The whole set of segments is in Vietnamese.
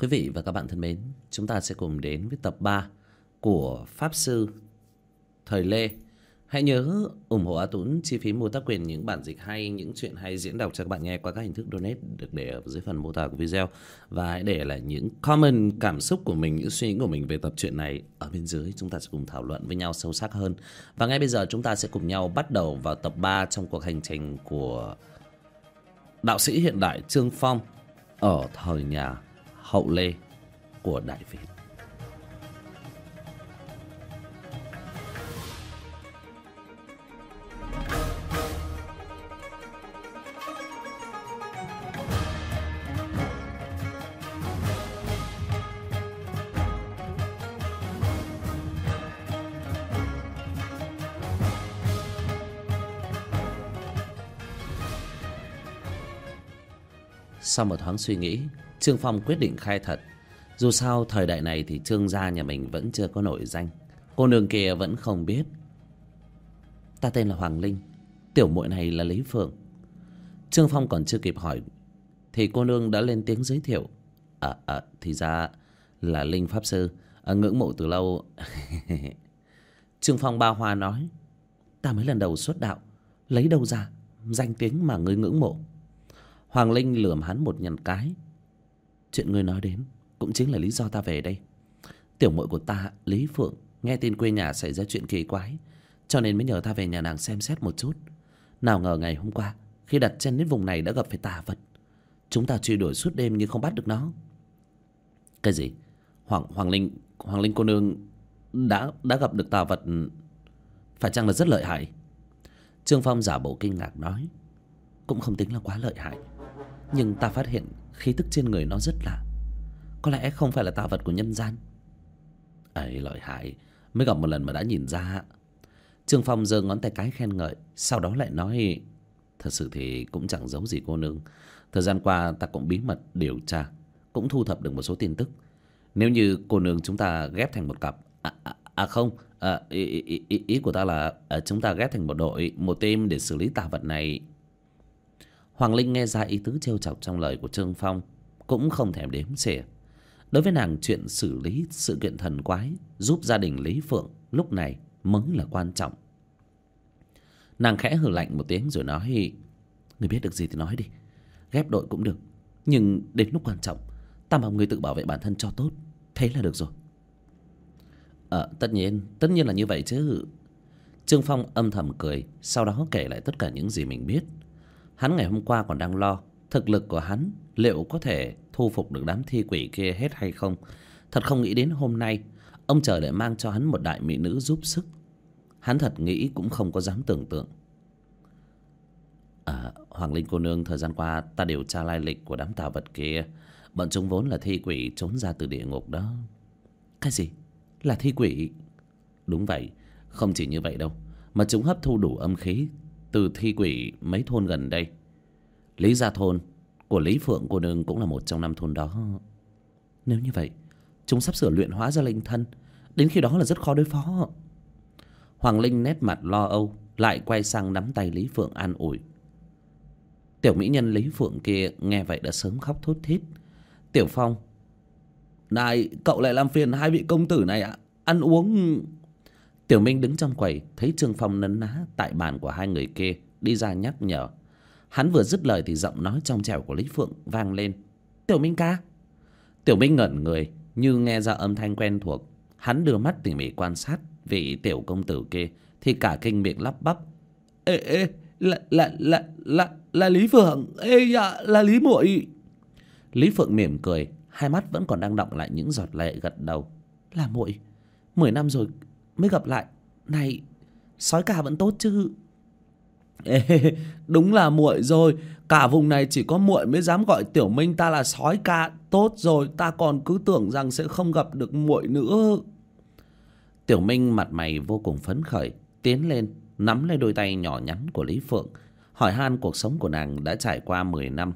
Quý vị và các bạn thân mến, chúng ta sẽ cùng đến với tập 3 của Pháp Sư Thời Lê. Hãy nhớ ủng hộ A Tuấn chi phí mua tác quyền những bản dịch hay, những chuyện hay diễn đọc cho các bạn nghe qua các hình thức donate được để ở dưới phần mô tả của video. Và hãy để lại những comment cảm xúc của mình, những suy nghĩ của mình về tập truyện này ở bên dưới. Chúng ta sẽ cùng thảo luận với nhau sâu sắc hơn. Và ngay bây giờ chúng ta sẽ cùng nhau bắt đầu vào tập 3 trong cuộc hành trình của đạo sĩ hiện đại Trương Phong ở thời nhà hậu lê của Đại Việt. Sau một thoáng suy nghĩ, Trương Phong quyết định khai thật. Dù sao thời đại này thì Trương gia nhà mình vẫn chưa có nổi danh. Cô nương kia vẫn không biết. Ta tên là Hoàng Linh, tiểu muội này là Lý Phượng. Trương Phong còn chưa kịp hỏi thì cô nương đã lên tiếng giới thiệu. À, à thì ra là Linh Pháp Sư, à, ngưỡng mộ từ lâu. Trương Phong ba hoa nói, ta mới lần đầu xuất đạo, lấy đâu ra danh tiếng mà ngươi ngưỡng mộ. Hoàng Linh lườm hắn một nhằn cái Chuyện ngươi nói đến Cũng chính là lý do ta về đây. Tiểu muội của ta Lý Phượng Nghe tin quê nhà xảy ra chuyện kỳ quái Cho nên mới nhờ ta về nhà nàng xem xét một chút. Nào ngờ ngày hôm qua Khi đặt chân đến vùng này đã gặp phải tà vật. Chúng ta truy đuổi suốt đêm nhưng không bắt được nó. Cái gì? Hoàng, Hoàng Linh Hoàng Linh cô nương đã đã gặp được tà vật Phải chăng là rất lợi hại? Trương Phong giả bộ kinh ngạc nói Cũng không tính là quá lợi hại. Nhưng ta phát hiện khí tức trên người nó rất lạ. Có lẽ không phải là tạo vật của nhân gian. Ấy lợi hại. Mới gặp một lần mà đã nhìn ra. Trương phong giơ ngón tay cái khen ngợi sau đó lại nói thật sự thì cũng chẳng giấu gì cô nương. Thời gian qua ta cũng bí mật điều tra cũng thu thập được một số tin tức. Nếu như cô nương chúng ta ghép thành một cặp à, à, à không à, ý, ý, ý, ý của ta là à, chúng ta ghép thành một đội một team để xử lý tà vật này. Hoàng Linh nghe ra ý tứ trêu chọc trong lời của Trương Phong, Cũng không thèm đếm xỉa. Đối với nàng, chuyện xử lý sự kiện thần quái, Giúp gia đình Lý Phượng lúc này mới là quan trọng. Nàng khẽ hử lạnh một tiếng rồi nói, Người biết được gì thì nói đi, Ghép đội cũng được, Nhưng đến lúc quan trọng, Ta mong người tự bảo vệ bản thân cho tốt, Thế là được rồi. Ờ tất nhiên Tất nhiên là như vậy chứ. Trương Phong âm thầm cười, Sau đó kể lại tất cả những gì mình biết. Hắn ngày hôm qua còn đang lo Thực lực của hắn liệu có thể thu phục được đám thi quỷ kia hết hay không? Thật không nghĩ đến hôm nay Ông trời lại mang cho hắn một đại mỹ nữ giúp sức. Hắn thật nghĩ cũng không có dám tưởng tượng. À, Hoàng Linh cô nương thời gian qua ta điều tra lai lịch của đám tà vật kia. Bọn chúng vốn là thi quỷ trốn ra từ địa ngục đó. Cái gì? Là thi quỷ? Đúng vậy, không chỉ như vậy đâu Mà chúng hấp thu đủ âm khí từ thi quỷ mấy thôn gần đây. Lý gia thôn của lý phượng cô nương cũng là một trong năm thôn đó. Nếu như vậy, chúng sắp sửa luyện hóa ra linh thân. Đến khi đó là rất khó đối phó. Hoàng linh nét mặt lo âu, lại quay sang nắm tay lý phượng an ủi. Tiểu mỹ nhân lý phượng kia nghe vậy đã sớm khóc thút thít. Tiểu phong, này, cậu lại làm phiền hai vị công tử này ạ. Ăn uống Tiểu Minh đứng trong quầy Thấy Trương Phong nấn ná tại bàn của hai người kia Đi ra nhắc nhở. Hắn vừa dứt lời thì giọng nói trong trẻo của Lý Phượng vang lên. Tiểu Minh ca. Tiểu Minh ngẩn người như nghe ra âm thanh quen thuộc. Hắn đưa mắt tỉ mỉ quan sát Vị tiểu công tử kia Thì cả kinh miệng lắp bắp. Ê ê là là là là, là Lý Phượng. Ê dạ là Lý muội. Lý Phượng mỉm cười Hai mắt vẫn còn đang động lại những giọt lệ gật đầu. Là muội Mười năm rồi mới gặp lại. Này sói cả vẫn tốt chứ? Ê, đúng là muội rồi. Cả vùng này chỉ có muội mới dám gọi tiểu minh ta là sói ca tốt rồi. Ta còn cứ tưởng rằng sẽ không gặp được muội nữa. Tiểu minh mặt mày vô cùng phấn khởi tiến lên nắm lấy đôi tay nhỏ nhắn của lý phượng hỏi han cuộc sống của nàng đã trải qua mười năm.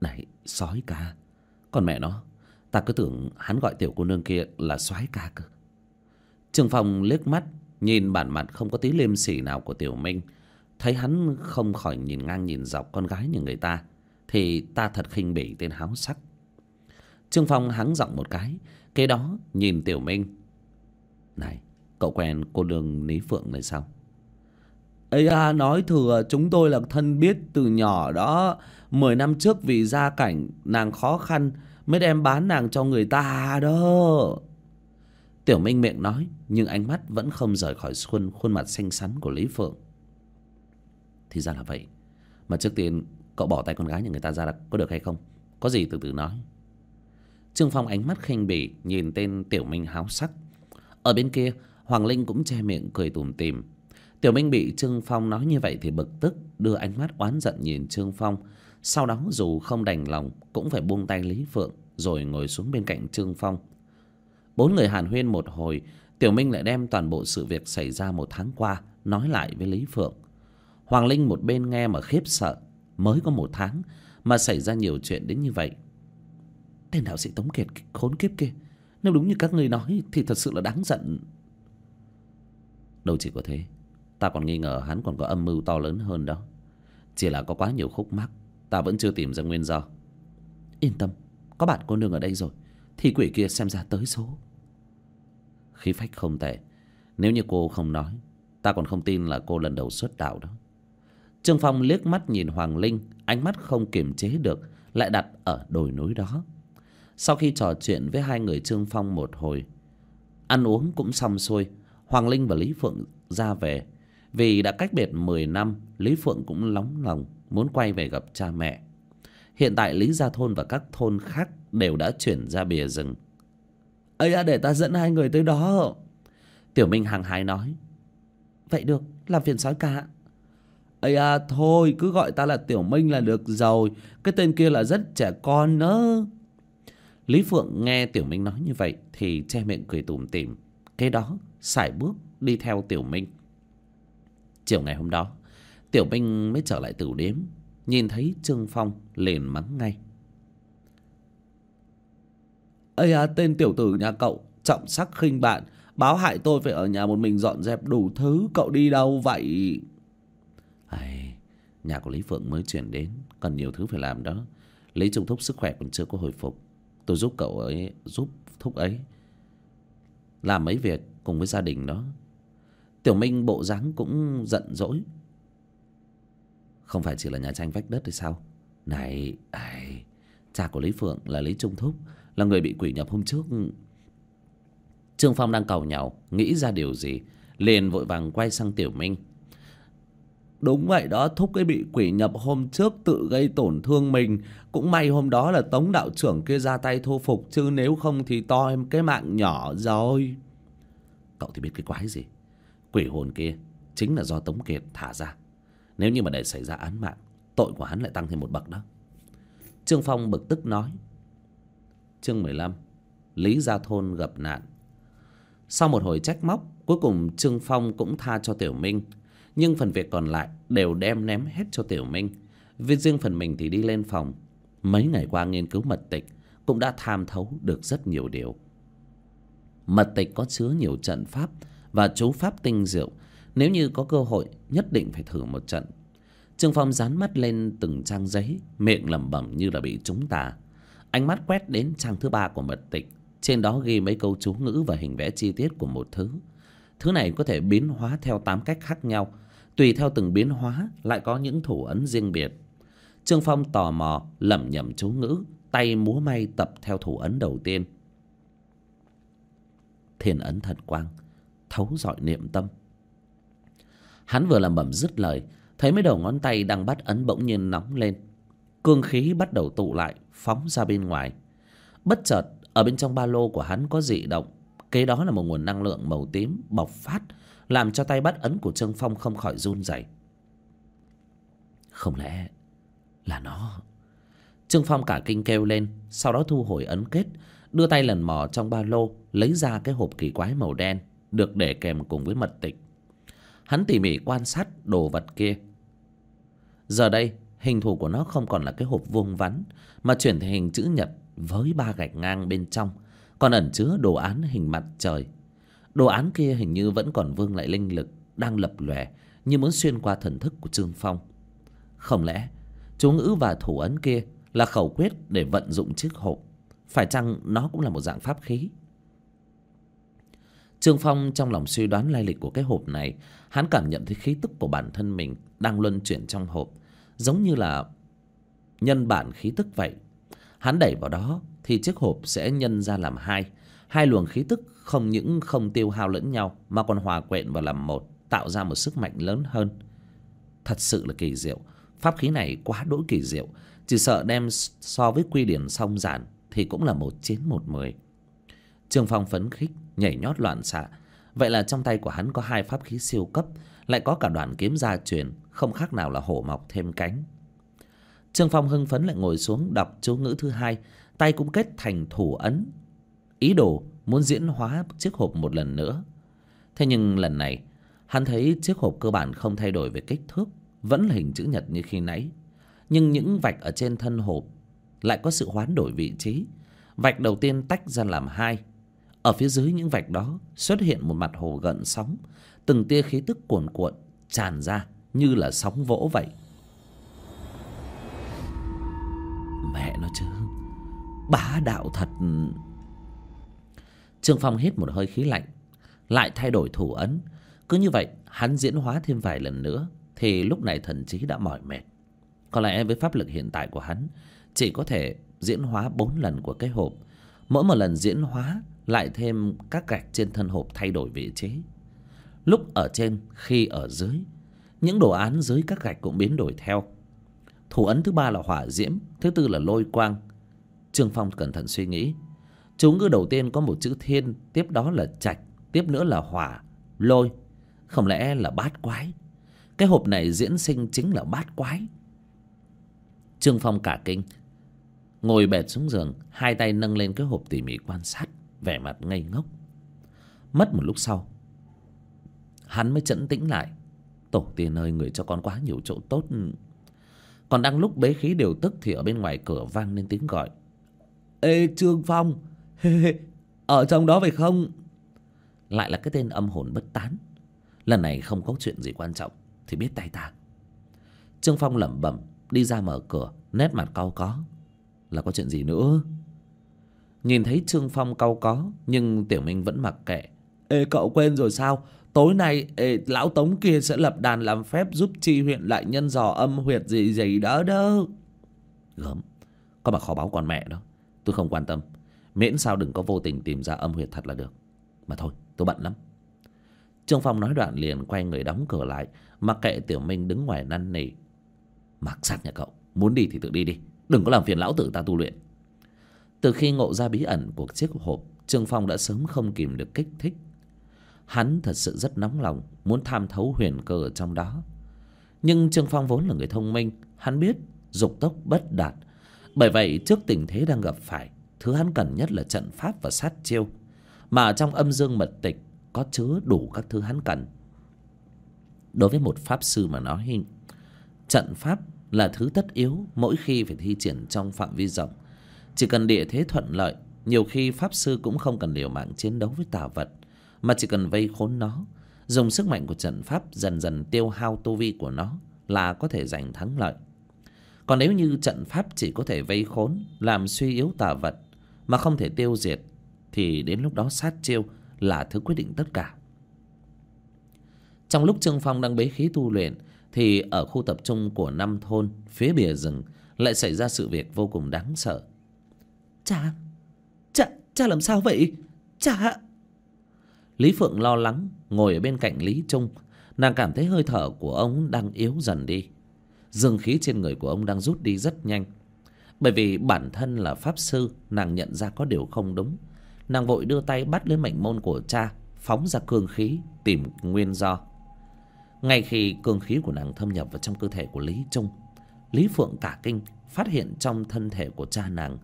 Này sói ca còn mẹ nó Ta cứ tưởng hắn gọi tiểu cô nương kia là soái ca cơ. Trương Phong liếc mắt, Nhìn bản mặt không có tí liêm sỉ nào của Tiểu Minh. Thấy hắn không khỏi nhìn ngang nhìn dọc con gái như người ta, thì ta thật khinh bỉ tên háo sắc. Trương phong hắng giọng một cái, kế đó nhìn tiểu minh. Này, cậu quen cô nương lý phượng này sao? Ấy à nói thừa, chúng tôi là thân biết từ nhỏ đó. Mười năm trước vì gia cảnh, nàng khó khăn mới đem bán nàng cho người ta đó. Tiểu minh miệng nói, nhưng ánh mắt vẫn không rời khỏi khuôn khuôn mặt xinh xắn của lý phượng. Thì ra là vậy. Mà trước tiên, cậu bỏ tay con gái nhà người ta ra là có được hay không? Có gì từ từ nói. Trương phong ánh mắt khinh bỉ, nhìn tên tiểu minh háo sắc. Ở bên kia, hoàng linh cũng che miệng cười tủm tỉm. Tiểu minh bị trương phong nói như vậy thì bực tức, đưa ánh mắt oán giận nhìn trương phong sau đó dù không đành lòng, cũng phải buông tay lý phượng, rồi ngồi xuống bên cạnh trương phong. Bốn người hàn huyên một hồi, tiểu minh lại đem toàn bộ sự việc xảy ra một tháng qua nói lại với lý phượng. Hoàng linh một bên nghe mà khiếp sợ, mới có một tháng mà xảy ra nhiều chuyện đến như vậy. Tên đạo sĩ tống kiệt khốn kiếp kia, nếu đúng như các ngươi nói thì thật sự là đáng giận. Đâu chỉ có thế, ta còn nghi ngờ hắn còn có âm mưu to lớn hơn đó. Chỉ là có quá nhiều khúc mắc ta vẫn chưa tìm ra nguyên do. Yên tâm, có bạn cô nương ở đây rồi, thì quỷ kia xem ra tới số. Khí phách không tệ, nếu như cô không nói, ta còn không tin là cô lần đầu xuất đạo đó. Trương phong liếc mắt nhìn hoàng linh, ánh mắt không kiềm chế được, lại đặt ở đồi núi đó. Sau khi trò chuyện với hai người trương phong một hồi, ăn uống cũng xong xuôi, hoàng linh và lý phượng ra về. Vì đã cách biệt mười năm, lý phượng cũng nóng lòng muốn quay về gặp cha mẹ. Hiện tại lý gia thôn và các thôn khác đều đã chuyển ra bìa rừng. Ấy à để ta dẫn hai người tới đó. Tiểu minh hăng hái nói. Vậy được, làm phiền sói cả. Ấy à thôi, cứ gọi ta là tiểu minh là được rồi. Cái tên kia là rất trẻ con nữa lý phượng nghe tiểu minh nói như vậy thì che miệng cười tủm tỉm. Cái đó, sải bước đi theo tiểu minh. Chiều ngày hôm đó tiểu minh mới trở lại tử điếm nhìn thấy trương phong liền mắng ngay. Ây à tên tiểu tử nhà cậu trọng sắc khinh bạn báo hại tôi phải ở nhà một mình dọn dẹp đủ thứ cậu đi đâu vậy? Ây, nhà của lý phượng mới chuyển đến còn nhiều thứ phải làm đó. Lý trung thúc sức khỏe còn chưa có hồi phục. Tôi giúp cậu ấy giúp thúc ấy làm mấy việc cùng với gia đình đó. Tiểu minh bộ dáng cũng giận dỗi không phải chỉ là nhà tranh vách đất thì sao? Này, ai, cha của lý phượng là lý trung thúc, là người bị quỷ nhập hôm trước. Trương phong đang cầu nhau, nghĩ ra điều gì, liền vội vàng quay sang tiểu minh. Đúng vậy đó, thúc ấy bị quỷ nhập hôm trước tự gây tổn thương mình. Cũng may hôm đó là tống đạo trưởng kia ra tay thu phục, chứ nếu không thì to em cái mạng nhỏ rồi. Cậu thì biết cái quái gì? Quỷ hồn kia chính là do tống kiệt thả ra nếu như mà để xảy ra án mạng, tội của hắn lại tăng thêm một bậc đó. Trương phong bực tức nói. Chương mười lăm, lý gia thôn gặp nạn. Sau một hồi trách móc, cuối cùng trương phong cũng tha cho tiểu minh. Nhưng phần việc còn lại đều đem ném hết cho tiểu minh. Vì riêng phần mình thì đi lên phòng. Mấy ngày qua nghiên cứu mật tịch cũng đã tham thấu được rất nhiều điều. Mật tịch có chứa nhiều trận pháp và chú pháp tinh diệu. Nếu như có cơ hội, nhất định phải thử một trận trương phong dán mắt lên từng trang giấy, miệng lẩm bẩm như là bị trúng tà. Ánh mắt quét đến trang thứ ba của mật tịch, trên đó ghi mấy câu chú ngữ và hình vẽ chi tiết của một thứ. Thứ này có thể biến hóa theo tám cách khác nhau, tùy theo từng biến hóa lại có những thủ ấn riêng biệt. Trương phong tò mò, lẩm nhẩm chú ngữ, tay múa may tập theo thủ ấn đầu tiên. Thiên ấn thần quang, thấu dọi niệm tâm. Hắn vừa làm bẩm dứt lời thấy mấy đầu ngón tay đang bắt ấn bỗng nhiên nóng lên. Cương khí bắt đầu tụ lại, phóng ra bên ngoài. Bất chợt, ở bên trong ba lô của hắn có dị động. Kế đó là một nguồn năng lượng màu tím, bộc phát, làm cho tay bắt ấn của trương phong không khỏi run rẩy. Không lẽ là nó? Trương phong cả kinh kêu lên, sau đó thu hồi ấn kết, đưa tay lần mò trong ba lô, lấy ra cái hộp kỳ quái màu đen, được để kèm cùng với mật tịch. Hắn tỉ mỉ quan sát đồ vật kia giờ đây, hình thù của nó không còn là cái hộp vuông vắn, mà chuyển thành hình chữ nhật với ba gạch ngang bên trong, còn ẩn chứa đồ án hình mặt trời. Đồ án kia hình như vẫn còn vương lại linh lực, đang lập lòe như muốn xuyên qua thần thức của trương phong. Không lẽ, chú ngữ và thủ ấn kia là khẩu quyết để vận dụng chiếc hộp? Phải chăng nó cũng là một dạng pháp khí? Trương phong trong lòng suy đoán lai lịch của cái hộp này, hắn cảm nhận thấy khí tức của bản thân mình đang luân chuyển trong hộp giống như là nhân bản khí tức vậy. Hắn đẩy vào đó thì chiếc hộp sẽ nhân ra làm hai. Hai luồng khí tức không những không tiêu hao lẫn nhau, mà còn hòa quyện vào làm một, tạo ra một sức mạnh lớn hơn. Thật sự là kỳ diệu. Pháp khí này quá đỗi kỳ diệu. Chỉ sợ đem so với quy điển song giản thì cũng là một chiến một mười. Trương phong phấn khích, nhảy nhót loạn xạ vậy là trong tay của hắn có hai pháp khí siêu cấp, lại có cả đoạn kiếm gia truyền, không khác nào là hổ mọc thêm cánh. Trương phong hưng phấn lại ngồi xuống đọc chú ngữ thứ hai, tay cũng kết thành thủ ấn. Ý đồ muốn diễn hóa chiếc hộp một lần nữa. Thế nhưng lần này, hắn thấy chiếc hộp cơ bản không thay đổi về kích thước, vẫn là hình chữ nhật như khi nãy. Nhưng những vạch ở trên thân hộp lại có sự hoán đổi vị trí. Vạch đầu tiên tách ra làm hai ở phía dưới những vạch đó xuất hiện một mặt hồ gợn sóng. Từng tia khí tức cuồn cuộn tràn ra như là sóng vỗ vậy. Mẹ nó chứ, bá đạo thật. Trương phong hít một hơi khí lạnh, lại thay đổi thủ ấn. Cứ như vậy, hắn diễn hóa thêm vài lần nữa, thì lúc này thần trí đã mỏi mệt. Có lẽ với pháp lực hiện tại của hắn, chỉ có thể diễn hóa bốn lần của cái hộp. Mỗi một lần diễn hóa lại thêm các gạch trên thân hộp thay đổi vị trí. Lúc ở trên, khi ở dưới, những đồ án dưới các gạch cũng biến đổi theo. Thủ ấn thứ ba là hỏa diễm, thứ tư là lôi quang. Trương phong cẩn thận suy nghĩ. Chú ngữ đầu tiên có một chữ thiên, tiếp đó là trạch, tiếp nữa là hỏa, lôi. Không lẽ là bát quái? Cái hộp này diễn sinh chính là bát quái. Trương phong cả kinh, ngồi bệt xuống giường, hai tay nâng lên cái hộp tỉ mỉ quan sát vẻ mặt ngây ngốc. Mất một lúc sau, hắn mới chấn tĩnh lại. Tổ tiên ơi, người cho con quá nhiều chỗ tốt. Còn đang lúc bế khí điều tức thì ở bên ngoài cửa vang lên tiếng gọi. Ê, trương phong! Ở trong đó phải không? Lại là cái tên âm hồn bất tán. Lần này không có chuyện gì quan trọng, thì biết tay ta. Trương phong lẩm bẩm, đi ra mở cửa, nét mặt cau có. Là có chuyện gì nữa? Nhìn thấy trương phong cau có nhưng tiểu minh vẫn mặc kệ. Ê cậu quên rồi sao? Tối nay ê, lão tống kia sẽ lập đàn làm phép giúp chi huyện lại nhân dò âm huyệt gì gì đó đó. Gớm. Có mà kho báo con mẹ đó. Tôi không quan tâm. Miễn sao đừng có vô tình tìm ra âm huyệt thật là được. Mà thôi tôi bận lắm. Trương phong nói đoạn liền quay người đóng cửa lại mặc kệ tiểu minh đứng ngoài năn nỉ. Mặc sát nhà cậu muốn đi thì tự đi đi. Đừng có làm phiền lão tử ta tu luyện từ khi ngộ ra bí ẩn của chiếc hộp, trương phong đã sớm không kìm được kích thích. Hắn thật sự rất nóng lòng, muốn tham thấu huyền cơ ở trong đó. Nhưng trương phong vốn là người thông minh, hắn biết dục tốc bất đạt. Bởi vậy, trước tình thế đang gặp phải, thứ hắn cần nhất là trận pháp và sát chiêu. Mà trong âm dương mật tịch, có chứa đủ các thứ hắn cần. Đối với một pháp sư mà nói, trận pháp là thứ tất yếu mỗi khi phải thi triển trong phạm vi rộng chỉ cần địa thế thuận lợi, nhiều khi pháp sư cũng không cần liều mạng chiến đấu với tà vật, mà chỉ cần vây khốn nó. Dùng sức mạnh của trận pháp dần dần tiêu hao tu vi của nó là có thể giành thắng lợi. Còn nếu như trận pháp chỉ có thể vây khốn, làm suy yếu tà vật, mà không thể tiêu diệt, thì đến lúc đó sát chiêu là thứ quyết định tất cả. Trong lúc trương phong đang bế khí tu luyện, thì ở khu tập trung của năm thôn phía bìa rừng lại xảy ra sự việc vô cùng đáng sợ cha cha cha làm sao vậy? Cha lý phượng lo lắng, ngồi ở bên cạnh lý trung. Nàng cảm thấy hơi thở của ông đang yếu dần đi. Dương khí trên người của ông đang rút đi rất nhanh. Bởi vì bản thân là pháp sư, nàng nhận ra có điều không đúng. Nàng vội đưa tay bắt lấy mệnh môn của cha, phóng ra cương khí, tìm nguyên do. Ngay khi cương khí của nàng thâm nhập vào trong cơ thể của lý trung, lý phượng cả kinh, phát hiện trong thân thể của cha nàng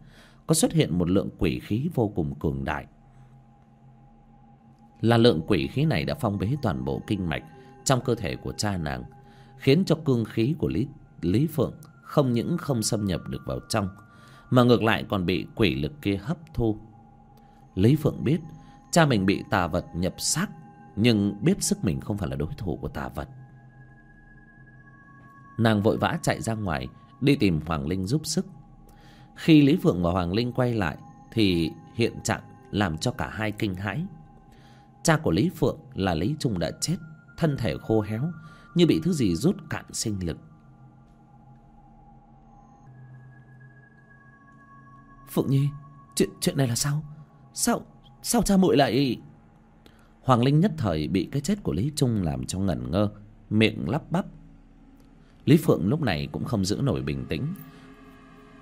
có xuất hiện một lượng quỷ khí vô cùng cường đại. Là lượng quỷ khí này đã phong bế toàn bộ kinh mạch trong cơ thể của cha nàng, khiến cho cương khí của lý lý phượng không những không xâm nhập được vào trong, mà ngược lại còn bị quỷ lực kia hấp thu. Lý phượng biết cha mình bị tà vật nhập xác, nhưng biết sức mình không phải là đối thủ của tà vật. Nàng vội vã chạy ra ngoài, đi tìm hoàng linh giúp sức khi lý phượng và hoàng linh quay lại, thì hiện trạng làm cho cả hai kinh hãi. Cha của lý phượng là lý trung đã chết, thân thể khô héo, như bị thứ gì rút cạn sinh lực. Phượng nhi, chuyện chuyện này là sao? Sao sao cha muội lại hoàng linh nhất thời bị cái chết của lý trung làm cho ngẩn ngơ, miệng lắp bắp. Lý phượng lúc này cũng không giữ nổi bình tĩnh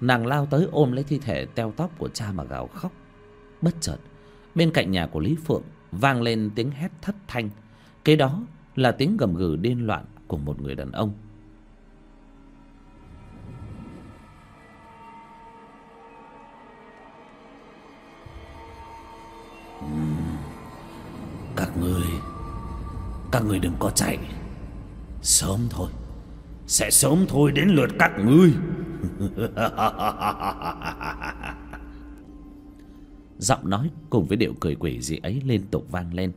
nàng lao tới ôm lấy thi thể teo tóc của cha mà gào khóc. Bất chợt, bên cạnh nhà của lý phượng vang lên tiếng hét thất thanh. Kế đó là tiếng gầm gừ điên loạn của một người đàn ông. Các người các người đừng có chạy. Sớm thôi sẽ sớm thôi đến lượt các ngươi. Giọng nói cùng với điệu cười quỷ gì ấy liên tục vang lên.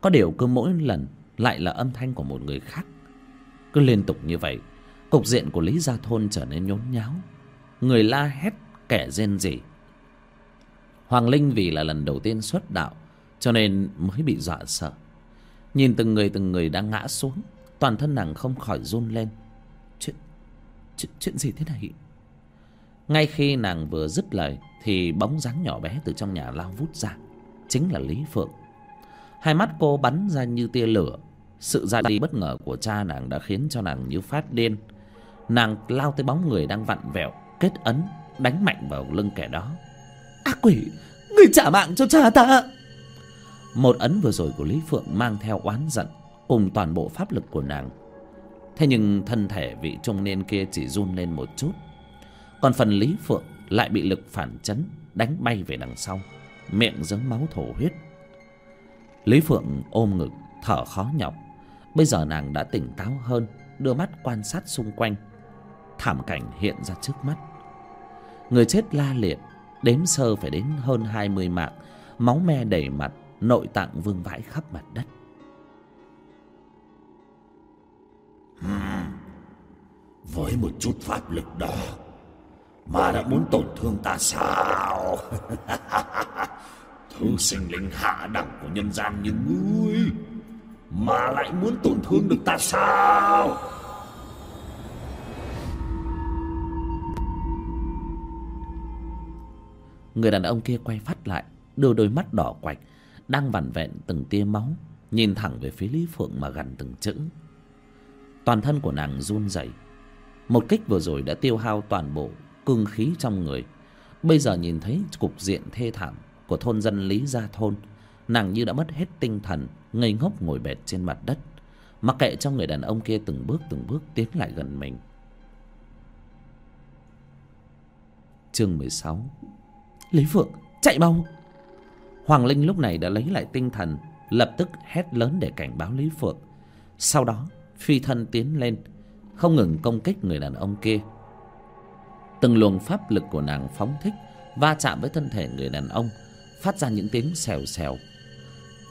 Có điều cứ mỗi lần lại là âm thanh của một người khác. Cứ liên tục như vậy, cục diện của lý gia thôn trở nên nhốn nháo. Người la hét, kẻ rên rỉ. Hoàng linh vì là lần đầu tiên xuất đạo, cho nên mới bị dọa sợ. Nhìn từng người từng người đang ngã xuống, toàn thân nàng không khỏi run lên chuyện, chuyện gì thế này? Ngay khi nàng vừa dứt lời thì bóng dáng nhỏ bé từ trong nhà lao vút ra chính là lý phượng. Hai mắt cô bắn ra như tia lửa. Sự ra đi bất ngờ của cha nàng đã khiến cho nàng như phát điên. Nàng lao tới bóng người đang vặn vẹo kết ấn đánh mạnh vào lưng kẻ đó. Ác quỷ người trả mạng cho cha ta! Một ấn vừa rồi của lý phượng mang theo oán giận cùng toàn bộ pháp lực của nàng thế nhưng thân thể vị trung niên kia chỉ run lên một chút. Còn phần lý phượng lại bị lực phản chấn, đánh bay về đằng sau, miệng dớm máu thổ huyết. Lý phượng ôm ngực, thở khó nhọc. Bây giờ nàng đã tỉnh táo hơn, đưa mắt quan sát xung quanh. Thảm cảnh hiện ra trước mắt. Người chết la liệt, đếm sơ phải đến hơn hai mươi mạng, máu me đầy mặt, nội tạng vương vãi khắp mặt đất. Hmm. với một chút pháp lực đó, mà đã muốn tổn thương ta sao? Thứ sinh linh hạ đẳng của nhân gian như ngươi, mà lại muốn tổn thương được ta sao? Người đàn ông kia quay phát lại, đưa đôi mắt đỏ quạch, đang vằn vẹn từng tia máu, nhìn thẳng về phía lý phượng mà gằn từng chữ toàn thân của nàng run rẩy. Một kích vừa rồi đã tiêu hao toàn bộ cương khí trong người. Bây giờ nhìn thấy cục diện thê thảm của thôn dân lý gia thôn, nàng như đã mất hết tinh thần, ngây ngốc ngồi bệt trên mặt đất. Mặc kệ cho người đàn ông kia từng bước từng bước tiến lại gần mình. Chương mười sáu. Lý phượng, chạy mau! Hoàng linh lúc này đã lấy lại tinh thần, lập tức hét lớn để cảnh báo lý phượng. Sau đó phi thân tiến lên, không ngừng công kích người đàn ông kia. Từng luồng pháp lực của nàng phóng thích, va chạm với thân thể người đàn ông, phát ra những tiếng xèo xèo.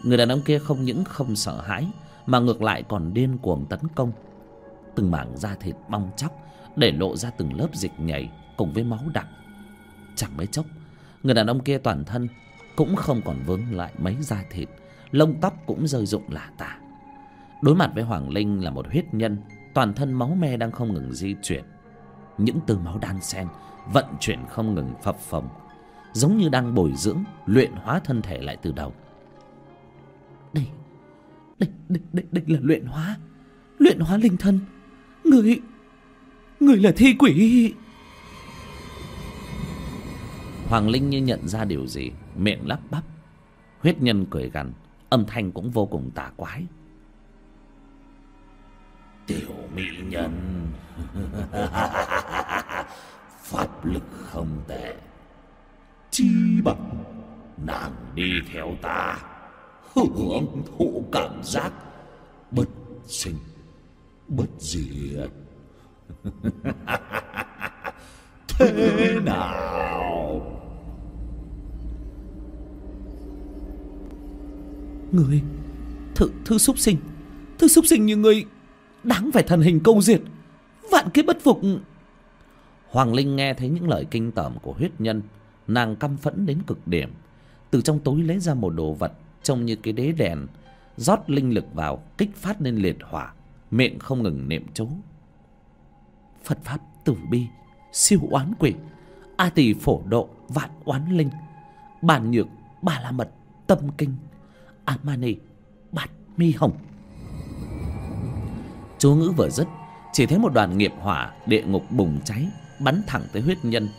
Người đàn ông kia không những không sợ hãi, mà ngược lại còn điên cuồng tấn công. Từng mảng da thịt bong chóc để lộ ra từng lớp dịch nhảy cùng với máu đặc. Chẳng mấy chốc, người đàn ông kia toàn thân cũng không còn vướng lại mấy da thịt, lông tóc cũng rơi rụng lả tả đối mặt với hoàng linh là một huyết nhân toàn thân máu me đang không ngừng di chuyển. Những tơ máu đan xen vận chuyển không ngừng phập phồng giống như đang bồi dưỡng luyện hóa thân thể lại từ đầu. Đây đây đây đây, đây là luyện hóa luyện hóa linh thân. Người người là thi quỷ. Hoàng linh như nhận ra điều gì miệng lắp bắp. Huyết nhân cười gằn âm thanh cũng vô cùng tà quái tiểu mỹ nhân. Pháp lực không tệ. Chi bằng, nàng đi theo ta. Hưởng thụ cảm giác. Bất sinh, bất diệt. Thế nào? Người thứ thứ xúc sinh. Thứ xúc sinh như người đáng phải thần hình câu diệt. Vạn kiếp bất phục. Hoàng linh nghe thấy những lời kinh tởm của huyết nhân, nàng căm phẫn đến cực điểm. Từ trong túi lấy ra một đồ vật trông như cái đế đèn, rót linh lực vào, kích phát lên liệt hỏa, miệng không ngừng niệm chú. Phật pháp tử bi, siêu oán quỷ, a tỳ phổ độ, vạn oán linh, bản nhược, ba la mật, tâm kinh, a mani bát mi hồng chú ngữ vừa dứt, chỉ thấy một đoàn nghiệp hỏa địa ngục bùng cháy, bắn thẳng tới huyết nhân.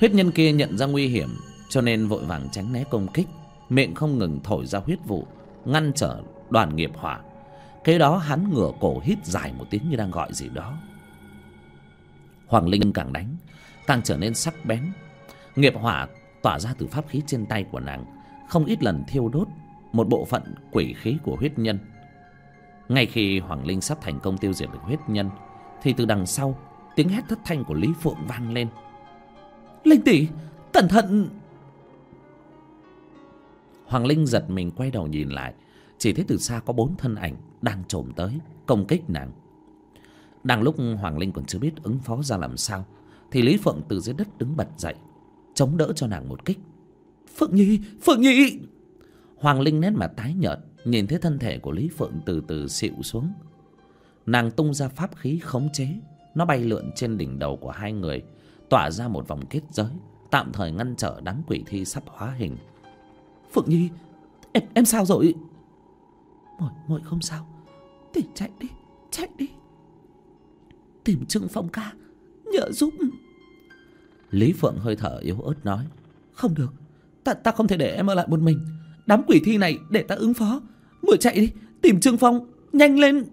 Huyết nhân kia nhận ra nguy hiểm, cho nên vội vàng tránh né công kích. Miệng không ngừng thổi ra huyết vụ, ngăn trở đoàn nghiệp hỏa. Kế đó hắn ngửa cổ hít dài một tiếng như đang gọi gì đó. Hoàng linh càng đánh, càng trở nên sắc bén. Nghiệp hỏa tỏa ra từ pháp khí trên tay của nàng, không ít lần thiêu đốt một bộ phận quỷ khí của huyết nhân ngay khi hoàng linh sắp thành công tiêu diệt được huyết nhân thì từ đằng sau tiếng hét thất thanh của lý phượng vang lên. Linh tỷ cẩn thận! Hoàng linh giật mình quay đầu nhìn lại chỉ thấy từ xa có bốn thân ảnh đang trồm tới công kích nàng. Đang lúc hoàng linh còn chưa biết ứng phó ra làm sao thì lý phượng từ dưới đất đứng bật dậy chống đỡ cho nàng một kích. Phượng nhi phượng nhi! Hoàng linh nét mặt tái nhợt nhìn thấy thân thể của lý phượng từ từ xịu xuống. Nàng tung ra pháp khí khống chế. Nó bay lượn trên đỉnh đầu của hai người, tỏa ra một vòng kết giới, tạm thời ngăn trở đám quỷ thi sắp hóa hình. Phượng nhi, em em sao rồi? Mọi mọi không sao. Thì chạy đi chạy đi. Tìm trương phong ca, nhờ giúp. Lý phượng hơi thở yếu ớt nói, không được, ta ta không thể để em ở lại một mình. Đám quỷ thi này để ta ứng phó muội chạy đi, tìm trương phong, nhanh lên.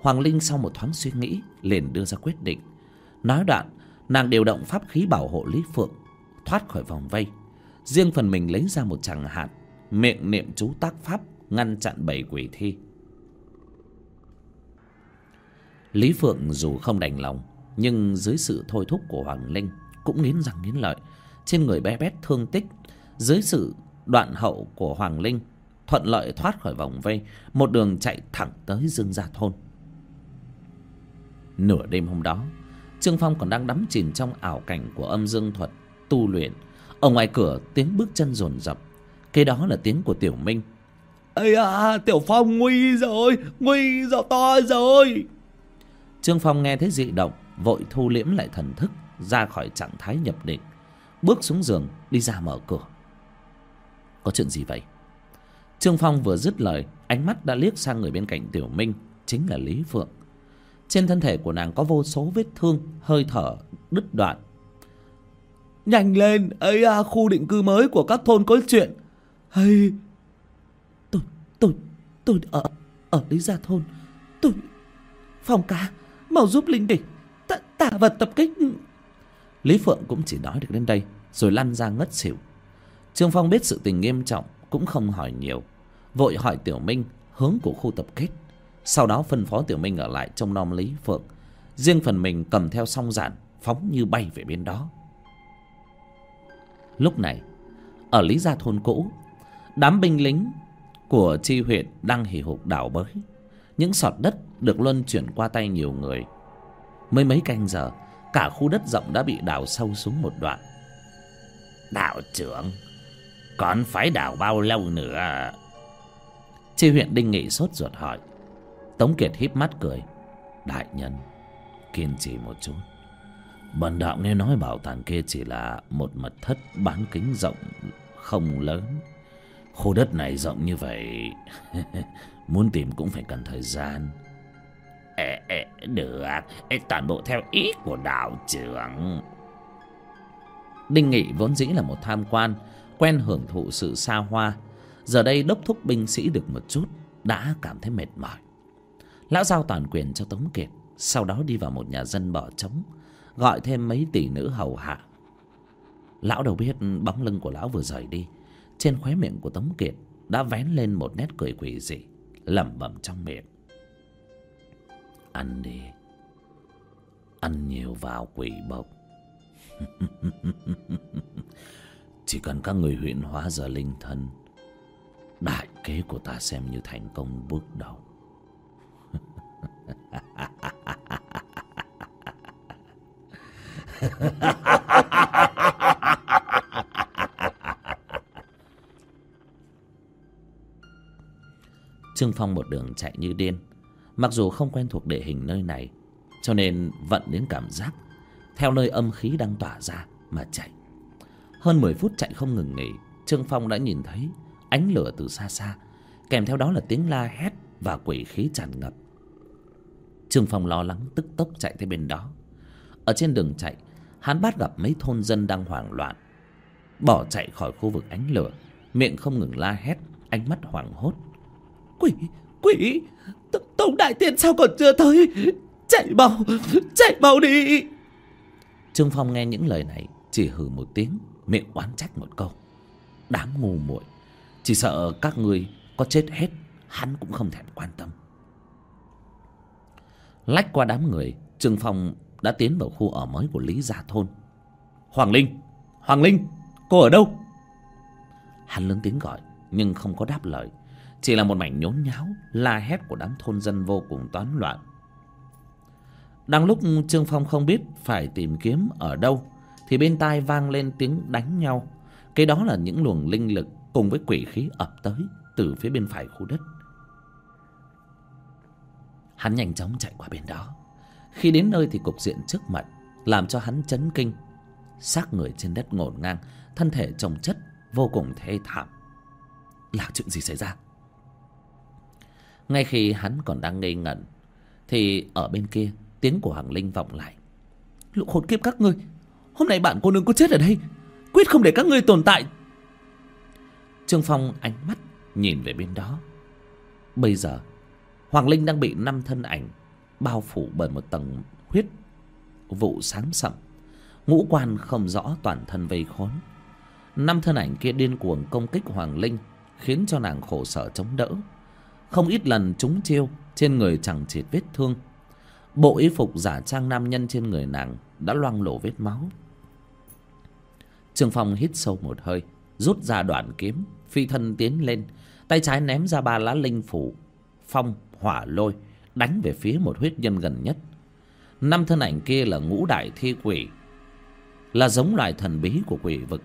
Hoàng linh sau một thoáng suy nghĩ, liền đưa ra quyết định. Nói đoạn, nàng điều động pháp khí bảo hộ lý phượng, thoát khỏi vòng vây. Riêng phần mình lấy ra một tràng hạt, miệng niệm chú tác pháp, ngăn chặn bảy quỷ thi. Lý phượng dù không đành lòng, nhưng dưới sự thôi thúc của hoàng linh cũng nghiến răng nghiến lợi. Trên người bé bét thương tích, dưới sự đoạn hậu của hoàng linh thuận lợi thoát khỏi vòng vây một đường chạy thẳng tới dương gia thôn. Nửa đêm hôm đó trương phong còn đang đắm chìm trong ảo cảnh của âm dương thuật tu luyện. Ở ngoài cửa tiếng bước chân rồn rập kế đó là tiếng của tiểu minh. Ây à tiểu phong nguy rồi nguy rồi to rồi. Trương phong nghe thấy dị động vội thu liễm lại thần thức ra khỏi trạng thái nhập định bước xuống giường đi ra mở cửa. Có chuyện gì vậy trương phong vừa dứt lời ánh mắt đã liếc sang người bên cạnh tiểu minh chính là lý phượng. Trên thân thể của nàng có vô số vết thương hơi thở đứt đoạn. Nhanh lên ấy à khu định cư mới của các thôn có chuyện. Hay tôi tôi tôi ở ở lý gia thôn. Tôi phòng ca mau giúp linh địch tạ, tạ vật tập kích. Lý phượng cũng chỉ nói được đến đây rồi lăn ra ngất xỉu. Trương phong biết sự tình nghiêm trọng cũng không hỏi nhiều. Vội hỏi tiểu minh hướng của khu tập kết. sau đó phân phó tiểu minh ở lại trông nom lý phượng. Riêng phần mình cầm theo song giản, phóng như bay về bên đó. Lúc này, ở lý gia thôn cũ, đám binh lính của chi huyện đang hì hục đảo bới. Những sọt đất được luân chuyển qua tay nhiều người. Mới mấy canh giờ, cả khu đất rộng đã bị đào sâu xuống một đoạn. Đạo trưởng còn phải đào bao lâu nữa? Chi huyện đinh nghị sốt ruột hỏi. Tống kiệt híp mắt cười. Đại nhân kiên trì một chút. Bần đạo nghe nói bảo tàng kia chỉ là một mật thất bán kính rộng không lớn. Khu đất này rộng như vậy muốn tìm cũng phải cần thời gian. Ê, ê, được. Ê, toàn bộ theo ý của đạo trưởng. Đinh nghị vốn dĩ là một tham quan quen hưởng thụ sự xa hoa. Giờ đây đốc thúc binh sĩ được một chút, đã cảm thấy mệt mỏi. Lão giao toàn quyền cho tống kiệt, sau đó đi vào một nhà dân bỏ trống, gọi thêm mấy tỷ nữ hầu hạ. Lão đâu biết bóng lưng của lão vừa rời đi, trên khóe miệng của tống kiệt đã vén lên một nét cười quỷ dị, lẩm bẩm trong miệng. Ăn đi, ăn nhiều vào quỷ bộc. chỉ cần các người huyện hóa giờ linh thân, đại kế của ta xem như thành công bước đầu. Trương phong một đường chạy như điên. Mặc dù không quen thuộc địa hình nơi này, cho nên vận đến cảm giác theo nơi âm khí đang tỏa ra mà chạy hơn mười phút chạy không ngừng nghỉ trương phong đã nhìn thấy ánh lửa từ xa xa. Kèm theo đó là tiếng la hét và quỷ khí tràn ngập. Trương phong lo lắng tức tốc chạy tới bên đó. Ở trên đường chạy hắn bắt gặp mấy thôn dân đang hoảng loạn bỏ chạy khỏi khu vực ánh lửa miệng không ngừng la hét ánh mắt hoảng hốt. Quỷ quỷ tống đại tiên sao còn chưa tới? Chạy mau chạy mau đi. Trương phong nghe những lời này chỉ hừ một tiếng miệng oán trách một câu. Đám ngu muội, chỉ sợ các ngươi có chết hết, hắn cũng không thèm quan tâm. Lách qua đám người, trương phong đã tiến vào khu ở mới của lý gia thôn. Hoàng linh hoàng linh, cô ở đâu? Hắn lớn tiếng gọi, nhưng không có đáp lời. Chỉ là một mảnh nhốn nháo, la hét của đám thôn dân vô cùng toán loạn. Đang lúc trương phong không biết phải tìm kiếm ở đâu thì bên tai vang lên tiếng đánh nhau. Cái đó là những luồng linh lực cùng với quỷ khí ập tới từ phía bên phải khu đất. Hắn nhanh chóng chạy qua bên đó. Khi đến nơi thì cục diện trước mặt làm cho hắn chấn kinh. Xác người trên đất ngổn ngang, thân thể trồng chất, vô cùng thê thảm. Là chuyện gì xảy ra? Ngay khi hắn còn đang ngây ngẩn, thì ở bên kia tiếng của hoàng linh vọng lại. Lũ khốn kiếp các ngươi hôm nay bạn cô nương có chết ở đây. Quyết không để các ngươi tồn tại. Trương phong ánh mắt nhìn về bên đó. Bây giờ, hoàng linh đang bị năm thân ảnh bao phủ bởi một tầng huyết vụ sáng sậm. Ngũ quan không rõ toàn thân vây khốn. Năm thân ảnh kia điên cuồng công kích hoàng linh, khiến cho nàng khổ sở chống đỡ. Không ít lần trúng chiêu, trên người chẳng chịt vết thương. Bộ y phục giả trang nam nhân trên người nàng đã loang lổ vết máu trương phong hít sâu một hơi, rút ra đoạn kiếm. Phi thân tiến lên, tay trái ném ra ba lá linh phủ. Phong, hỏa lôi, đánh về phía một huyết nhân gần nhất. Năm thân ảnh kia là ngũ đại thi quỷ, là giống loài thần bí của quỷ vực.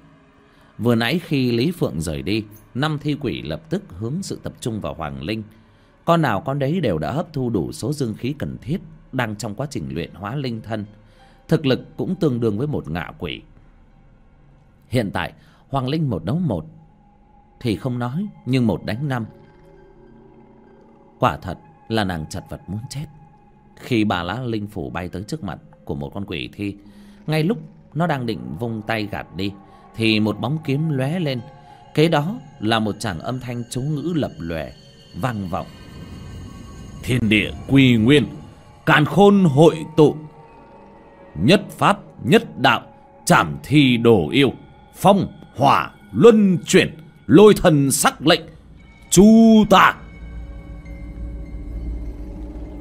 Vừa nãy khi lý phượng rời đi, năm thi quỷ lập tức hướng sự tập trung vào hoàng linh. Con nào con đấy đều đã hấp thu đủ số dương khí cần thiết đang trong quá trình luyện hóa linh thân. Thực lực cũng tương đương với một ngạ quỷ hiện tại, hoàng linh một đấu một, thì không nói, nhưng một đánh năm. Quả thật là nàng chật vật muốn chết. Khi bà lá linh phủ bay tới trước mặt của một con quỷ thi, ngay lúc nó đang định vung tay gạt đi, thì một bóng kiếm lóe lên. Kế đó là một tràng âm thanh chú ngữ lập lòe, vang vọng. Thiên địa quy nguyên, càn khôn hội tụ, nhất pháp, nhất đạo, Chảm thi đồ yêu phong hỏa luân chuyển, lôi thần sắc lệnh, chu tạ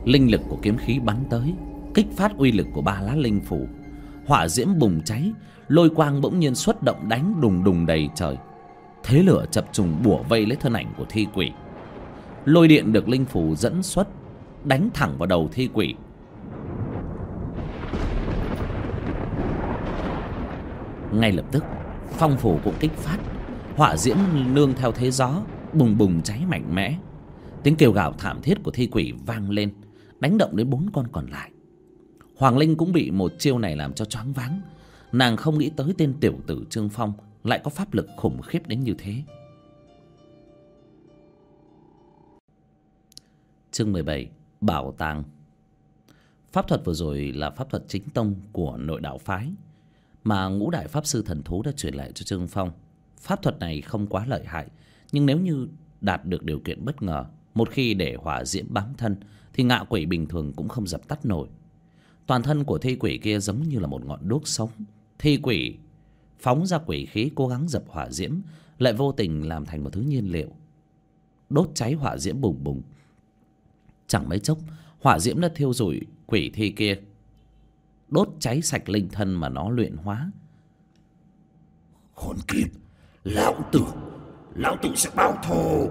linh lực của kiếm khí bắn tới, kích phát uy lực của ba lá linh phủ. Hỏa diễm bùng cháy, lôi quang bỗng nhiên xuất động đánh đùng đùng đầy trời. Thế lửa chập trùng bủa vây lấy thân ảnh của thi quỷ. Lôi điện được linh phủ dẫn xuất, đánh thẳng vào đầu thi quỷ. Ngay lập tức phong phủ cũng kích phát hỏa diễm nương theo thế gió, bùng bùng cháy mạnh mẽ. Tiếng kêu gào thảm thiết của thi quỷ vang lên, đánh động đến bốn con còn lại. Hoàng linh cũng bị một chiêu này làm cho choáng váng. Nàng không nghĩ tới tên tiểu tử trương phong lại có pháp lực khủng khiếp đến như thế. Chương mười bảy, bảo tàng. Pháp thuật vừa rồi là pháp thuật chính tông của nội đạo phái mà ngũ đại pháp sư thần thú đã truyền lại cho trương phong. Pháp thuật này không quá lợi hại, nhưng nếu như đạt được điều kiện bất ngờ, một khi để hỏa diễm bám thân, thì ngạ quỷ bình thường cũng không dập tắt nổi. Toàn thân của thi quỷ kia giống như là một ngọn đuốc sống. Thi quỷ phóng ra quỷ khí, cố gắng dập hỏa diễm, lại vô tình làm thành một thứ nhiên liệu. Đốt cháy hỏa diễm bùng bùng. Chẳng mấy chốc, hỏa diễm đã thiêu rụi quỷ thi kia đốt cháy sạch linh thân mà nó luyện hóa. Khốn kiếp lão tử lão tử sẽ báo thù.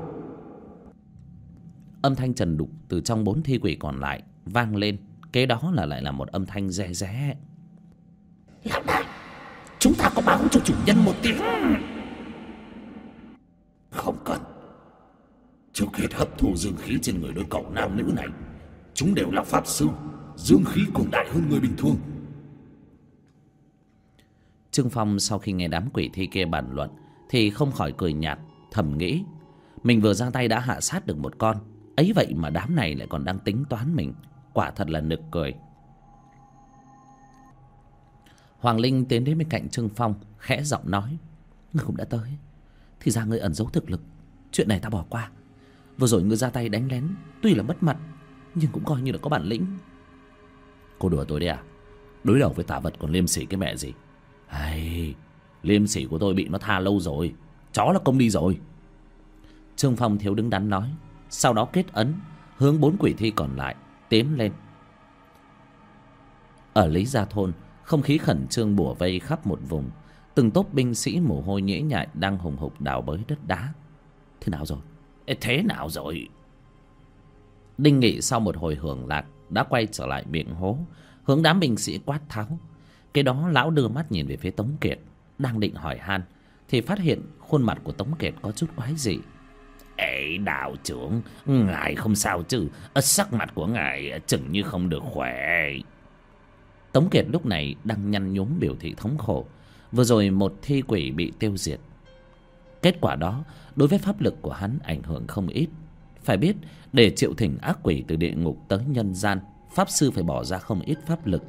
Âm thanh trần đục từ trong bốn thi quỷ còn lại vang lên kế đó là lại là một âm thanh re ré. Lão đại Chúng ta có báo cho chủ nhân một tiếng. Không cần. Trước hết hấp thu dương khí trên người đôi cậu nam nữ này Chúng đều là pháp sư Dương khí cường đại hơn người bình thường Trương Phong sau khi nghe đám quỷ thi kia bàn luận Thì không khỏi cười nhạt, Thầm nghĩ, Mình vừa ra tay đã hạ sát được một con, ấy vậy mà đám này lại còn đang tính toán mình. Quả thật là nực cười. Hoàng linh tiến đến bên cạnh trương phong, khẽ giọng nói, ngươi cũng đã tới, thì ra ngươi ẩn giấu thực lực. Chuyện này ta bỏ qua. Vừa rồi ngươi ra tay đánh lén, tuy là mất mặt, nhưng cũng coi như là có bản lĩnh. Cô đùa tôi đấy à? Đối đầu với tà vật còn liêm sỉ cái mẹ gì? Hay liêm sỉ của tôi bị nó tha lâu rồi. Chó là công đi rồi. Trương phong thiếu đứng đắn nói. Sau đó kết ấn hướng bốn quỷ thi còn lại tiến lên. Ở lý gia thôn không khí khẩn trương bủa vây khắp một vùng. Từng tốp binh sĩ mồ hôi nhễ nhại đang hùng hục đào bới đất đá. Thế nào rồi? Ê, thế nào rồi? Đinh nghị sau một hồi hưởng lạc đã quay trở lại miệng hố hướng đám binh sĩ quát tháo cái đó lão đưa mắt nhìn về phía tống kiệt, đang định hỏi han, thì phát hiện khuôn mặt của tống kiệt có chút quái dị. Ê, đạo trưởng, Ngài không sao chứ à, Sắc mặt của ngài à, chừng như không được khỏe. Tống Kiệt lúc này đang nhăn nhúm biểu thị thống khổ, Vừa rồi một thi quỷ bị tiêu diệt. Kết quả đó, Đối với pháp lực của hắn ảnh hưởng không ít. Phải biết, Để triệu thỉnh ác quỷ từ địa ngục tới nhân gian, Pháp sư phải bỏ ra không ít pháp lực.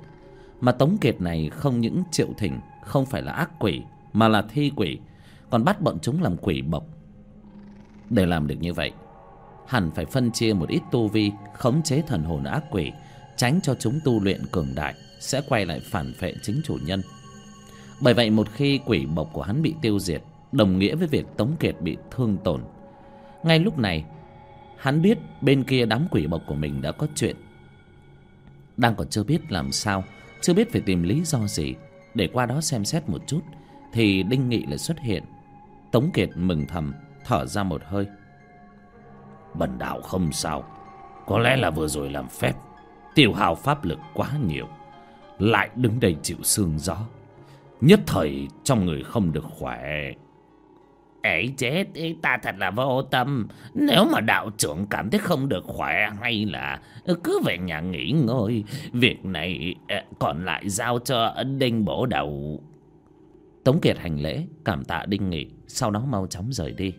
Mà Tống Kiệt này không những triệu thỉnh, Không phải là ác quỷ, Mà là thi quỷ, Còn bắt bọn chúng làm quỷ bộc. Để làm được như vậy, hẳn phải phân chia một ít tu vi, khống chế thần hồn ác quỷ, tránh cho chúng tu luyện cường đại, sẽ quay lại phản phệ chính chủ nhân. Bởi vậy một khi quỷ bộc của hắn bị tiêu diệt, đồng nghĩa với việc tống kiệt bị thương tổn. Ngay lúc này, hắn biết bên kia đám quỷ bộc của mình đã có chuyện. Đang còn chưa biết làm sao chưa biết phải tìm lý do gì. Để qua đó xem xét một chút, thì đinh nghị lại xuất hiện. Tống kiệt mừng thầm, thở ra một hơi. Bần đạo không sao. Có lẽ là vừa rồi làm phép. Tiêu hao pháp lực quá nhiều. Lại đứng đây chịu sương gió. Nhất thời trong người không được khỏe ấy chết ta thật là vô tâm. Nếu mà đạo trưởng cảm thấy không được khỏe hay là cứ về nhà nghỉ ngơi, việc này ờ, còn lại giao cho đinh bổ đầu tống kiệt hành lễ, cảm tạ đinh nghị, sau đó mau chóng rời đi.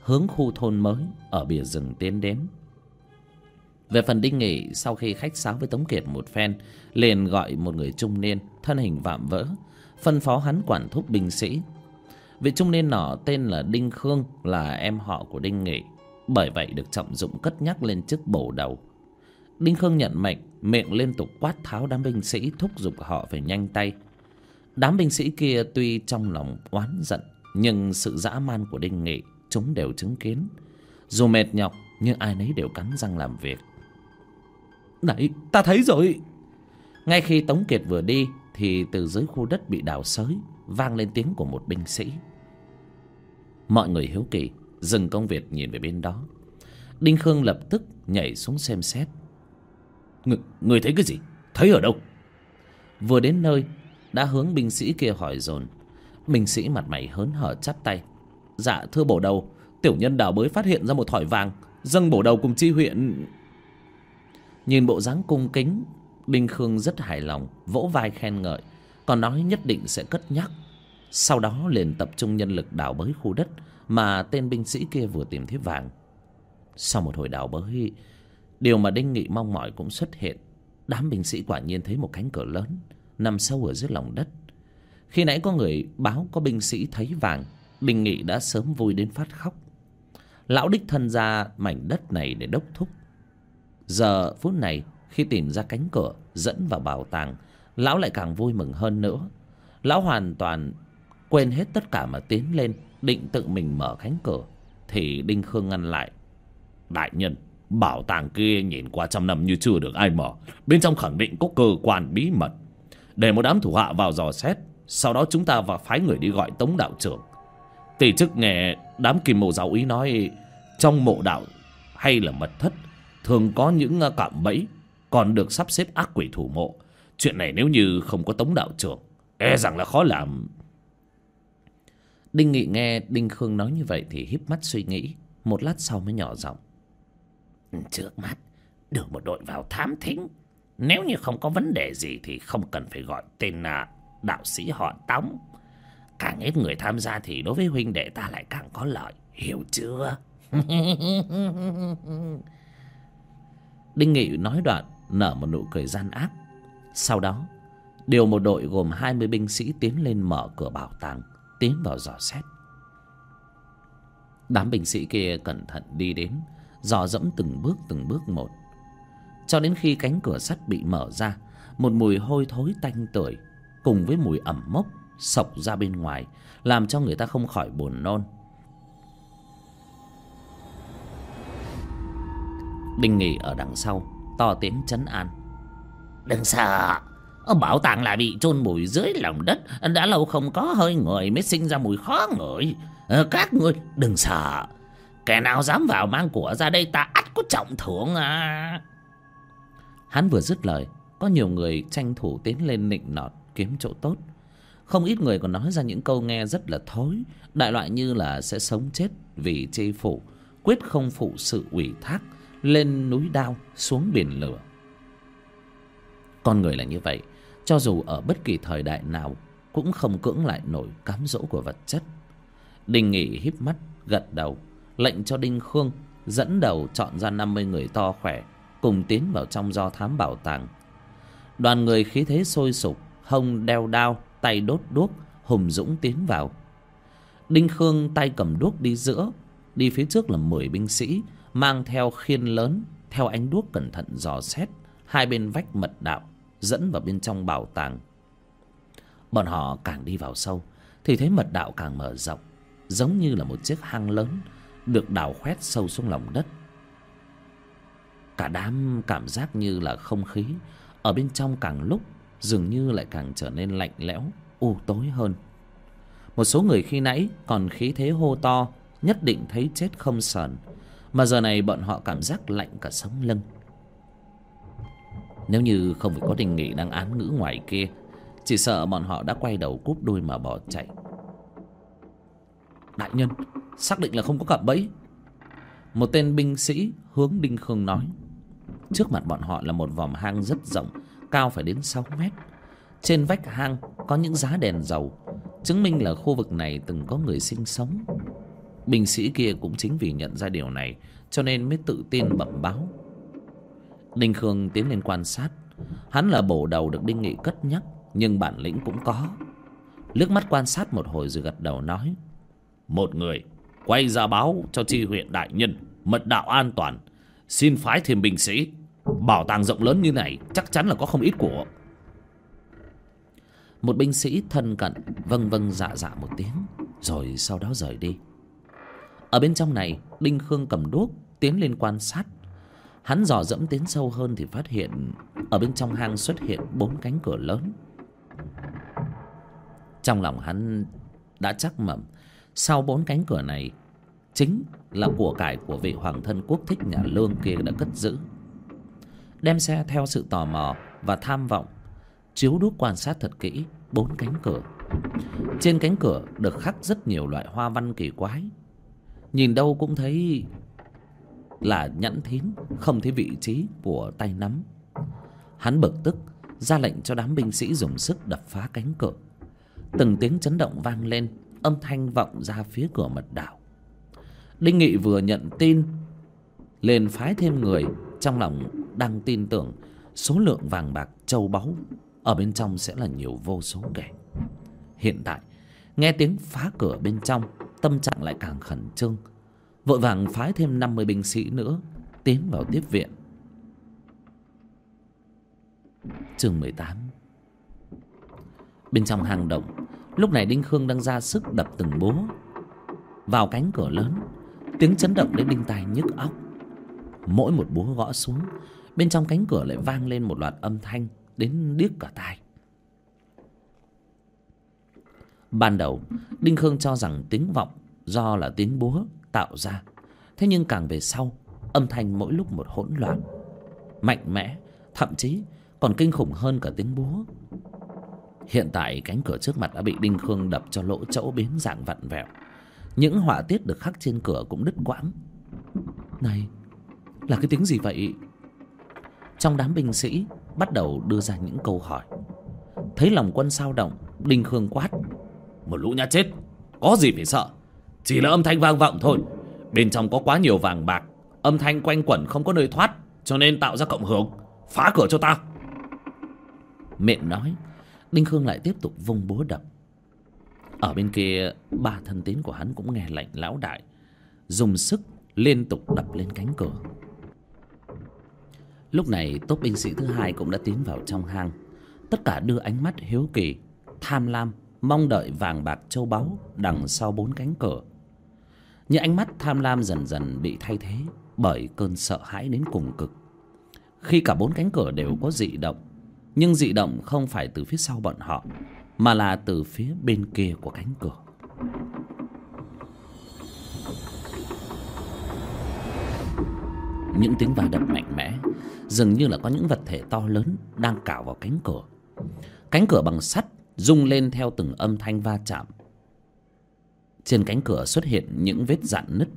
Hướng khu thôn mới, ở bìa rừng tiến đến. Về phần đinh nghị, sau khi khách sáo với tống kiệt một phen, liền gọi một người trung niên, thân hình vạm vỡ. Phân phó hắn quản thúc binh sĩ vị trung niên nọ tên là đinh khương là em họ của đinh nghị bởi vậy được trọng dụng cất nhắc lên chức bổ đầu. Đinh khương nhận mệnh miệng liên tục quát tháo đám binh sĩ thúc giục họ phải nhanh tay. Đám binh sĩ kia tuy trong lòng oán giận nhưng sự dã man của đinh nghị chúng đều chứng kiến. Dù mệt nhọc nhưng ai nấy đều cắn răng làm việc. Này ta thấy rồi. Ngay khi tống kiệt vừa đi thì từ dưới khu đất bị đào xới vang lên tiếng của một binh sĩ mọi người hiếu kỳ dừng công việc nhìn về bên đó. Đinh khương lập tức nhảy xuống xem xét. Người, người thấy cái gì? Thấy ở đâu? Vừa đến nơi đã hướng binh sĩ kia hỏi dồn. Binh sĩ mặt mày hớn hở chắp tay. Dạ thưa bổ đầu Tiểu nhân đào bới phát hiện ra một thỏi vàng Dâng bổ đầu cùng chi huyện. Nhìn bộ dáng cung kính Đinh Khương rất hài lòng Vỗ vai khen ngợi Còn nói nhất định sẽ cất nhắc. Sau đó liền tập trung nhân lực đào bới khu đất Mà tên binh sĩ kia vừa tìm thấy vàng. Sau một hồi đào bới, Điều mà Đinh Nghị mong mỏi cũng xuất hiện. Đám binh sĩ quả nhiên thấy một cánh cửa lớn Nằm sâu ở dưới lòng đất. Khi nãy có người báo có binh sĩ thấy vàng, Đinh Nghị đã sớm vui đến phát khóc. Lão đích thân ra mảnh đất này để đốc thúc. Giờ phút này, khi tìm ra cánh cửa dẫn vào bảo tàng, Lão lại càng vui mừng hơn nữa. Lão hoàn toàn quên hết tất cả mà tiến lên, Định tự mình mở cánh cửa. Thì Đinh Khương ngăn lại. Đại nhân, Bảo tàng kia nhìn qua trăm năm như chưa được ai mở. Bên trong khẳng định có cơ quan bí mật. Để một đám thủ hạ vào dò xét, Sau đó chúng ta và phái người đi gọi Tống đạo trưởng. Tỷ chức nghe đám kim mộ giáo ý nói, trong mộ đạo hay là mật thất, thường có những ờ, cạm bẫy, còn được sắp xếp ác quỷ thủ mộ. Chuyện này nếu như không có tống đạo trưởng e rằng là khó làm đinh nghị nghe đinh khương nói như vậy thì híp mắt suy nghĩ, một lát sau mới nhỏ giọng. Trước mắt đưa một đội vào thám thính. Nếu như không có vấn đề gì thì không cần phải gọi tên là đạo sĩ họ tống. Càng ít người tham gia thì đối với huynh đệ ta lại càng có lợi. Hiểu chưa? Đinh nghị nói đoạn, nở một nụ cười gian ác. Sau đó, điều một đội gồm hai mươi binh sĩ tiến lên mở cửa bảo tàng tiến vào dò xét. Đám binh sĩ kia cẩn thận đi đến, dò dẫm từng bước từng bước một. Cho đến khi cánh cửa sắt bị mở ra, một mùi hôi thối tanh tưởi cùng với mùi ẩm mốc sộc ra bên ngoài, làm cho người ta không khỏi buồn nôn. Đinh nghỉ ở đằng sau, to tiếng chấn an. Đừng sợ Ờ, bảo tàng lại bị chôn bụi dưới lòng đất. Đã lâu không có, hơi người mới sinh ra mùi khó ngửi. Ờ, các ngươi, đừng sợ. Kẻ nào dám vào mang của ra đây, ta ắt có trọng thưởng à. Hắn vừa dứt lời, có nhiều người tranh thủ tiến lên nịnh nọt kiếm chỗ tốt. Không ít người còn nói ra những câu nghe rất là thối. Đại loại như là sẽ sống chết vì chê phủ quyết không phụ sự ủy thác, lên núi đao, xuống biển lửa. Con người là như vậy cho dù ở bất kỳ thời đại nào, cũng không cưỡng lại nổi cám dỗ của vật chất. Đinh nghị híp mắt, gật đầu, lệnh cho đinh khương dẫn đầu chọn ra năm mươi người to khỏe, cùng tiến vào trong do thám bảo tàng. Đoàn người khí thế sôi sục, hông đeo đao, tay đốt đuốc, hùng dũng tiến vào. Đinh khương tay cầm đuốc đi giữa, đi phía trước là mười binh sĩ, mang theo khiên lớn, theo ánh đuốc cẩn thận dò xét, hai bên vách mật đạo dẫn vào bên trong bảo tàng. Bọn họ càng đi vào sâu, thì thấy mật đạo càng mở rộng, giống như là một chiếc hang lớn, được đào khoét sâu xuống lòng đất. Cả đám cảm giác như là không khí ở bên trong càng lúc dường như lại càng trở nên lạnh lẽo, u tối hơn. Một số người khi nãy còn khí thế hô to, nhất định thấy chết không sờn, mà giờ này bọn họ cảm giác lạnh cả sống lưng nếu như không phải có đình nghị đang án ngữ ngoài kia, chỉ sợ bọn họ đã quay đầu cúp đuôi mà bỏ chạy. Đại nhân, xác định là không có cặp bẫy. Một tên binh sĩ hướng đinh khương nói, trước mặt bọn họ là một vòm hang rất rộng, cao phải đến sáu mét. Trên vách hang có những giá đèn dầu, chứng minh là khu vực này từng có người sinh sống. Binh sĩ kia cũng chính vì nhận ra điều này, cho nên mới tự tin bẩm báo đinh khương tiến lên quan sát. Hắn là bổ đầu được đinh nghị cất nhắc, nhưng bản lĩnh cũng có. Lước mắt quan sát một hồi rồi gật đầu nói, một người, quay ra báo cho tri huyện đại nhân, mật đạo an toàn. Xin phái thêm binh sĩ. Bảo tàng rộng lớn như này, chắc chắn là có không ít của. Một binh sĩ thân cận vâng vâng dạ dạ một tiếng, rồi sau đó rời đi. Ở bên trong này, đinh khương cầm đuốc tiến lên quan sát hắn dò dẫm tiến sâu hơn thì phát hiện ở bên trong hang xuất hiện bốn cánh cửa lớn. Trong lòng hắn đã chắc mẩm, sau bốn cánh cửa này, chính là của cải của vị hoàng thân quốc thích nhà lương kia đã cất giữ. Đem xe theo sự tò mò và tham vọng, chiếu đuốc quan sát thật kỹ bốn cánh cửa. Trên cánh cửa được khắc rất nhiều loại hoa văn kỳ quái. Nhìn đâu cũng thấy là nhẫn thín không thấy vị trí của tay nắm. Hắn bực tức, ra lệnh cho đám binh sĩ dùng sức đập phá cánh cửa. Từng tiếng chấn động vang lên, âm thanh vọng ra phía cửa mật đảo đinh nghị vừa nhận tin, liền phái thêm người, trong lòng đang tin tưởng số lượng vàng bạc châu báu ở bên trong sẽ là nhiều vô số kể hiện tại, nghe tiếng phá cửa bên trong, tâm trạng lại càng khẩn trương vội vàng phái thêm năm mươi binh sĩ nữa, tiến vào tiếp viện. Chương mười tám. Bên trong hang động, lúc này đinh khương đang ra sức đập từng búa. Vào cánh cửa lớn, tiếng chấn động đến đinh tai nhức óc. Mỗi một búa gõ xuống, bên trong cánh cửa lại vang lên một loạt âm thanh đến điếc cả tai. Ban đầu, đinh khương cho rằng tiếng vọng do là tiếng búa tạo ra. Thế nhưng càng về sau, âm thanh mỗi lúc một hỗn loạn, mạnh mẽ, thậm chí còn kinh khủng hơn cả tiếng búa. Hiện tại cánh cửa trước mặt đã bị đinh khương đập cho lỗ chỗ biến dạng vặn vẹo. Những họa tiết được khắc trên cửa cũng đứt quãng. Này, là cái tiếng gì vậy? Trong đám binh sĩ bắt đầu đưa ra những câu hỏi. Thấy lòng quân sao động, đinh khương quát. Một lũ nhát chết, có gì phải sợ? Chỉ là âm thanh vang vọng thôi. Bên trong có quá nhiều vàng bạc. Âm thanh quanh quẩn không có nơi thoát, cho nên tạo ra cộng hưởng. Phá cửa cho ta. Miệng nói, đinh khương lại tiếp tục vung búa đập. Ở bên kia, ba thân tín của hắn cũng nghe lệnh lão đại, dùng sức liên tục đập lên cánh cửa. Lúc này tốt binh sĩ thứ hai cũng đã tiến vào trong hang. Tất cả đưa ánh mắt hiếu kỳ, tham lam, mong đợi vàng bạc châu báu đằng sau bốn cánh cửa nhưng ánh mắt tham lam dần dần bị thay thế bởi cơn sợ hãi đến cùng cực. Khi cả bốn cánh cửa đều có dị động, nhưng dị động không phải từ phía sau bọn họ, mà là từ phía bên kia của cánh cửa. Những tiếng va đập mạnh mẽ, dường như là có những vật thể to lớn đang cào vào cánh cửa. Cánh cửa bằng sắt rung lên theo từng âm thanh va chạm trên cánh cửa xuất hiện những vết dạn nứt.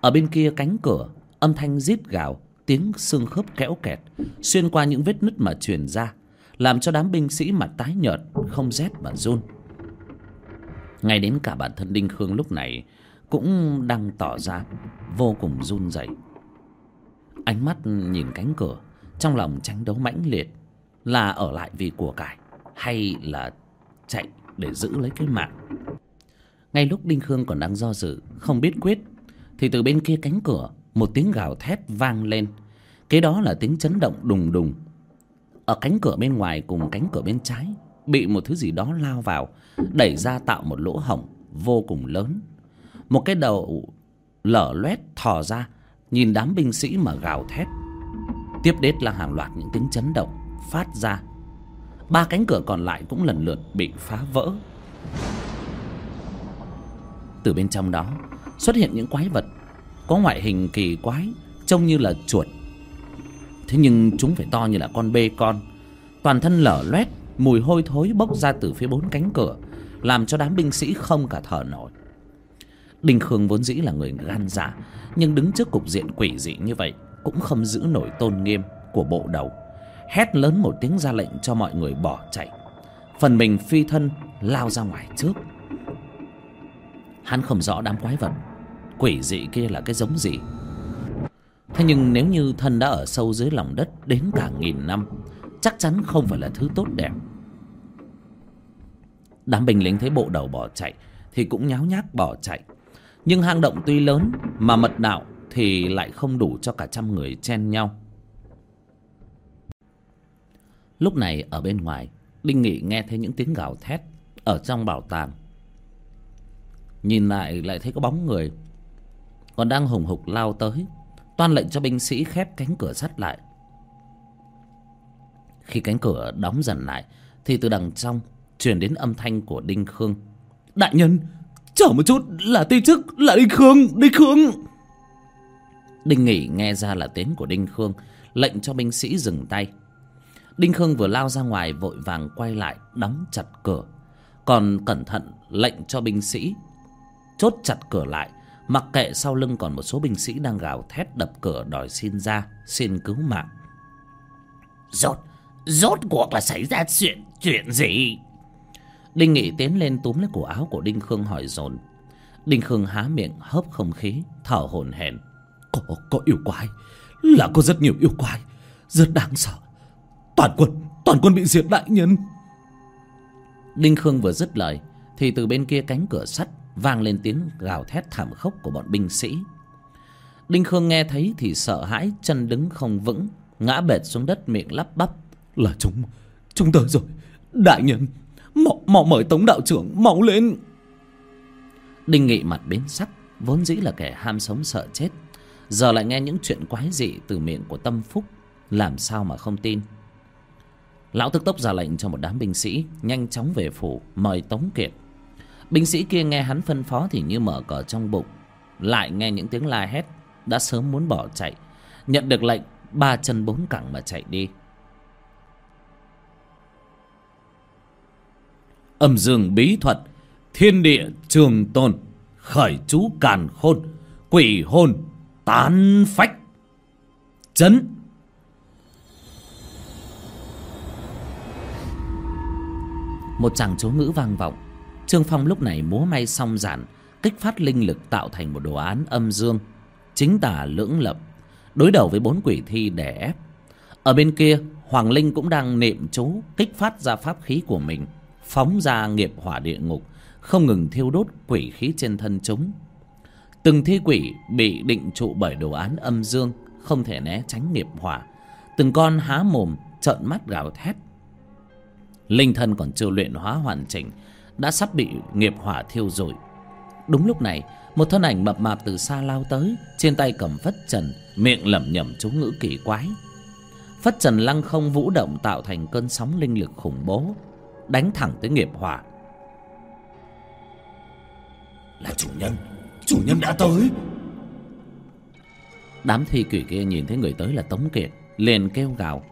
Ở bên kia cánh cửa, âm thanh rít gào, tiếng xương khớp kéo kẹt, xuyên qua những vết nứt mà truyền ra, làm cho đám binh sĩ mặt tái nhợt, không rét mà run. Ngay đến cả bản thân đinh khương lúc này cũng đang tỏ ra vô cùng run rẩy. Ánh mắt nhìn cánh cửa, trong lòng tranh đấu mãnh liệt, là ở lại vì của cải hay là chạy để giữ lấy cái mạng? Ngay lúc đinh khương còn đang do dự, không biết quyết, thì từ bên kia cánh cửa, một tiếng gào thét vang lên. Kế đó là tiếng chấn động đùng đùng. Ở cánh cửa bên ngoài cùng cánh cửa bên trái, bị một thứ gì đó lao vào, đẩy ra tạo một lỗ hổng vô cùng lớn. Một cái đầu lở loét thò ra, nhìn đám binh sĩ mà gào thét. Tiếp đến là hàng loạt những tiếng chấn động phát ra. Ba cánh cửa còn lại cũng lần lượt bị phá vỡ từ bên trong đó, xuất hiện những quái vật, có ngoại hình kỳ quái, trông như là chuột. Thế nhưng chúng phải to như là con bê con. Toàn thân lở loét, mùi hôi thối bốc ra từ phía bốn cánh cửa, làm cho đám binh sĩ không cả thở nổi. Đinh khương vốn dĩ là người gan dạ nhưng đứng trước cục diện quỷ dị như vậy cũng không giữ nổi tôn nghiêm của bộ đầu. Hét lớn một tiếng ra lệnh cho mọi người bỏ chạy. Phần mình phi thân lao ra ngoài trước hắn không rõ đám quái vật. Quỷ dị kia là cái giống gì? Thế nhưng nếu như thân đã ở sâu dưới lòng đất đến cả nghìn năm, chắc chắn không phải là thứ tốt đẹp. Đám binh lính thấy bộ đầu bỏ chạy thì cũng nháo nhác bỏ chạy. Nhưng hang động tuy lớn mà mật đạo thì lại không đủ cho cả trăm người chen nhau. Lúc này ở bên ngoài, đinh nghị nghe thấy những tiếng gào thét ở trong bảo tàng nhìn lại lại thấy có bóng người. Còn đang hùng hục lao tới, toan lệnh cho binh sĩ khép cánh cửa sắt lại. Khi cánh cửa đóng dần lại, thì từ đằng trong truyền đến âm thanh của đinh khương. Đại nhân, chờ một chút, là ti chức, là đinh khương đinh khương. Đinh nghị nghe ra là tiếng của đinh khương, lệnh cho binh sĩ dừng tay. Đinh khương vừa lao ra ngoài vội vàng quay lại, đóng chặt cửa. Còn cẩn thận lệnh cho binh sĩ chốt chặt cửa lại mặc kệ sau lưng còn một số binh sĩ đang gào thét đập cửa đòi xin ra xin cứu mạng. Rốt rốt cuộc là xảy ra chuyện chuyện gì? Đinh nghị tiến lên túm lấy cổ áo của đinh khương hỏi dồn. Đinh khương há miệng hớp không khí thở hổn hển. Có có yêu quái là có rất nhiều yêu quái rất đáng sợ. Toàn quân toàn quân bị diệt đại nhân. Đinh khương vừa dứt lời thì từ bên kia cánh cửa sắt vang lên tiếng gào thét thảm khốc của bọn binh sĩ. Đinh khương nghe thấy thì sợ hãi, chân đứng không vững, ngã bệt xuống đất, miệng lắp bắp, là chúng chúng tới rồi. Đại nhân, mau mau mời tống đạo trưởng, mau lên. Đinh nghị mặt biến sắc, vốn dĩ là kẻ ham sống sợ chết, giờ lại nghe những chuyện quái dị từ miệng của tâm phúc, làm sao mà không tin. Lão tức tốc ra lệnh cho một đám binh sĩ nhanh chóng về phủ, mời tống kiệt binh sĩ kia nghe hắn phân phó thì như mở cờ trong bụng. Lại nghe những tiếng la hét, đã sớm muốn bỏ chạy. Nhận được lệnh, ba chân bốn cẳng mà chạy đi. Âm dương bí thuật, thiên địa trường tồn, khởi chú càn khôn, quỷ hồn tán phách. Chấn. Một chàng chú ngữ vang vọng trương phong lúc này múa may song giản, kích phát linh lực tạo thành một đồ án âm dương. Chính tả lưỡng lập, đối đầu với bốn quỷ thi để ép. Ở bên kia, hoàng linh cũng đang niệm chú, kích phát ra pháp khí của mình, phóng ra nghiệp hỏa địa ngục, không ngừng thiêu đốt quỷ khí trên thân chúng. Từng thi quỷ bị định trụ bởi đồ án âm dương, không thể né tránh nghiệp hỏa. Từng con há mồm, trợn mắt gào thét. Linh thân còn chưa luyện hóa hoàn chỉnh đã sắp bị nghiệp hỏa thiêu rụi. Đúng lúc này một thân ảnh mập mạp từ xa lao tới trên tay cầm phất trần miệng lẩm nhẩm chú ngữ kỳ quái. Phất trần lăng không vũ động tạo thành cơn sóng linh lực khủng bố đánh thẳng tới nghiệp hỏa. Là chủ nhân chủ nhân đã tới. Đám thi quỷ kia nhìn thấy người tới là tống kiệt liền kêu gào.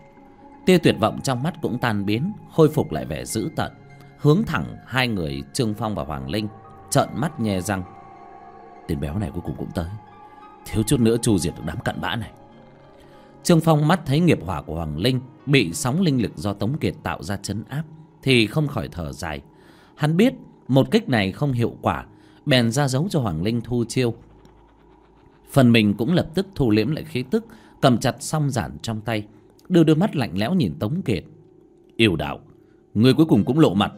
Tia tuyệt vọng trong mắt cũng tan biến khôi phục lại vẻ dữ tợn hướng thẳng hai người trương phong và hoàng linh trợn mắt nhe răng. Tên béo này cuối cùng cũng tới. Thiếu chút nữa chu diệt được đám cặn bã này. Trương phong mắt thấy nghiệp hỏa của hoàng linh bị sóng linh lực do tống kiệt tạo ra chấn áp thì không khỏi thở dài. Hắn biết một kích này không hiệu quả, bèn ra dấu cho hoàng linh thu chiêu. Phần mình cũng lập tức thu liễm lại khí tức, cầm chặt song giản trong tay, đưa đôi mắt lạnh lẽo nhìn tống kiệt. Yêu đạo, người cuối cùng cũng lộ mặt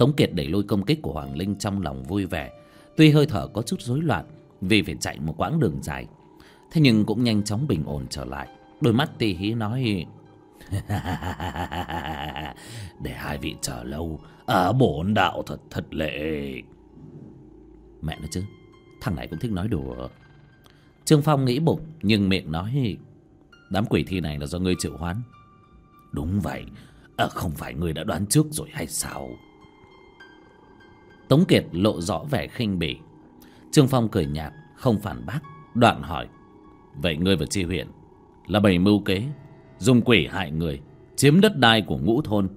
tống kiệt đẩy lôi công kích của hoàng linh trong lòng vui vẻ. Tuy hơi thở có chút rối loạn vì phải chạy một quãng đường dài thế nhưng cũng nhanh chóng bình ổn trở lại. Đôi mắt tì hí nói để hai vị chờ lâu ở bổn đạo thật thật lệ. Mẹ nó chứ thằng này cũng thích nói đùa. Trương phong nghĩ bụng nhưng miệng nói đám quỷ thi này là do ngươi chịu hoán. Đúng vậy à, không phải ngươi đã đoán trước rồi hay sao? Tống kiệt lộ rõ vẻ khinh bỉ. Trương phong cười nhạt, không phản bác, đoạn hỏi. Vậy ngươi và chi huyện là bày mưu kế, dùng quỷ hại người, chiếm đất đai của ngũ thôn,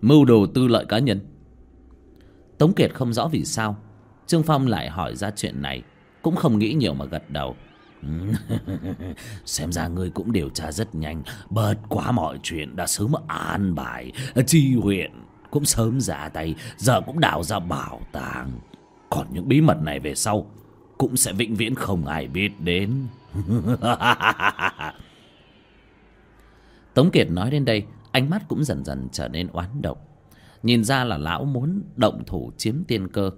mưu đồ tư lợi cá nhân. Tống kiệt không rõ vì sao, trương phong lại hỏi ra chuyện này, cũng không nghĩ nhiều mà gật đầu. Xem ra ngươi cũng điều tra rất nhanh, bớt quá mọi chuyện, đã sớm an bài chi huyện cũng sớm ra tay, giờ cũng đào ra bảo tàng. Còn những bí mật này về sau, cũng sẽ vĩnh viễn không ai biết đến. Tống kiệt nói đến đây, ánh mắt cũng dần dần trở nên oán độc nhìn ra là lão muốn động thủ chiếm tiên cơ.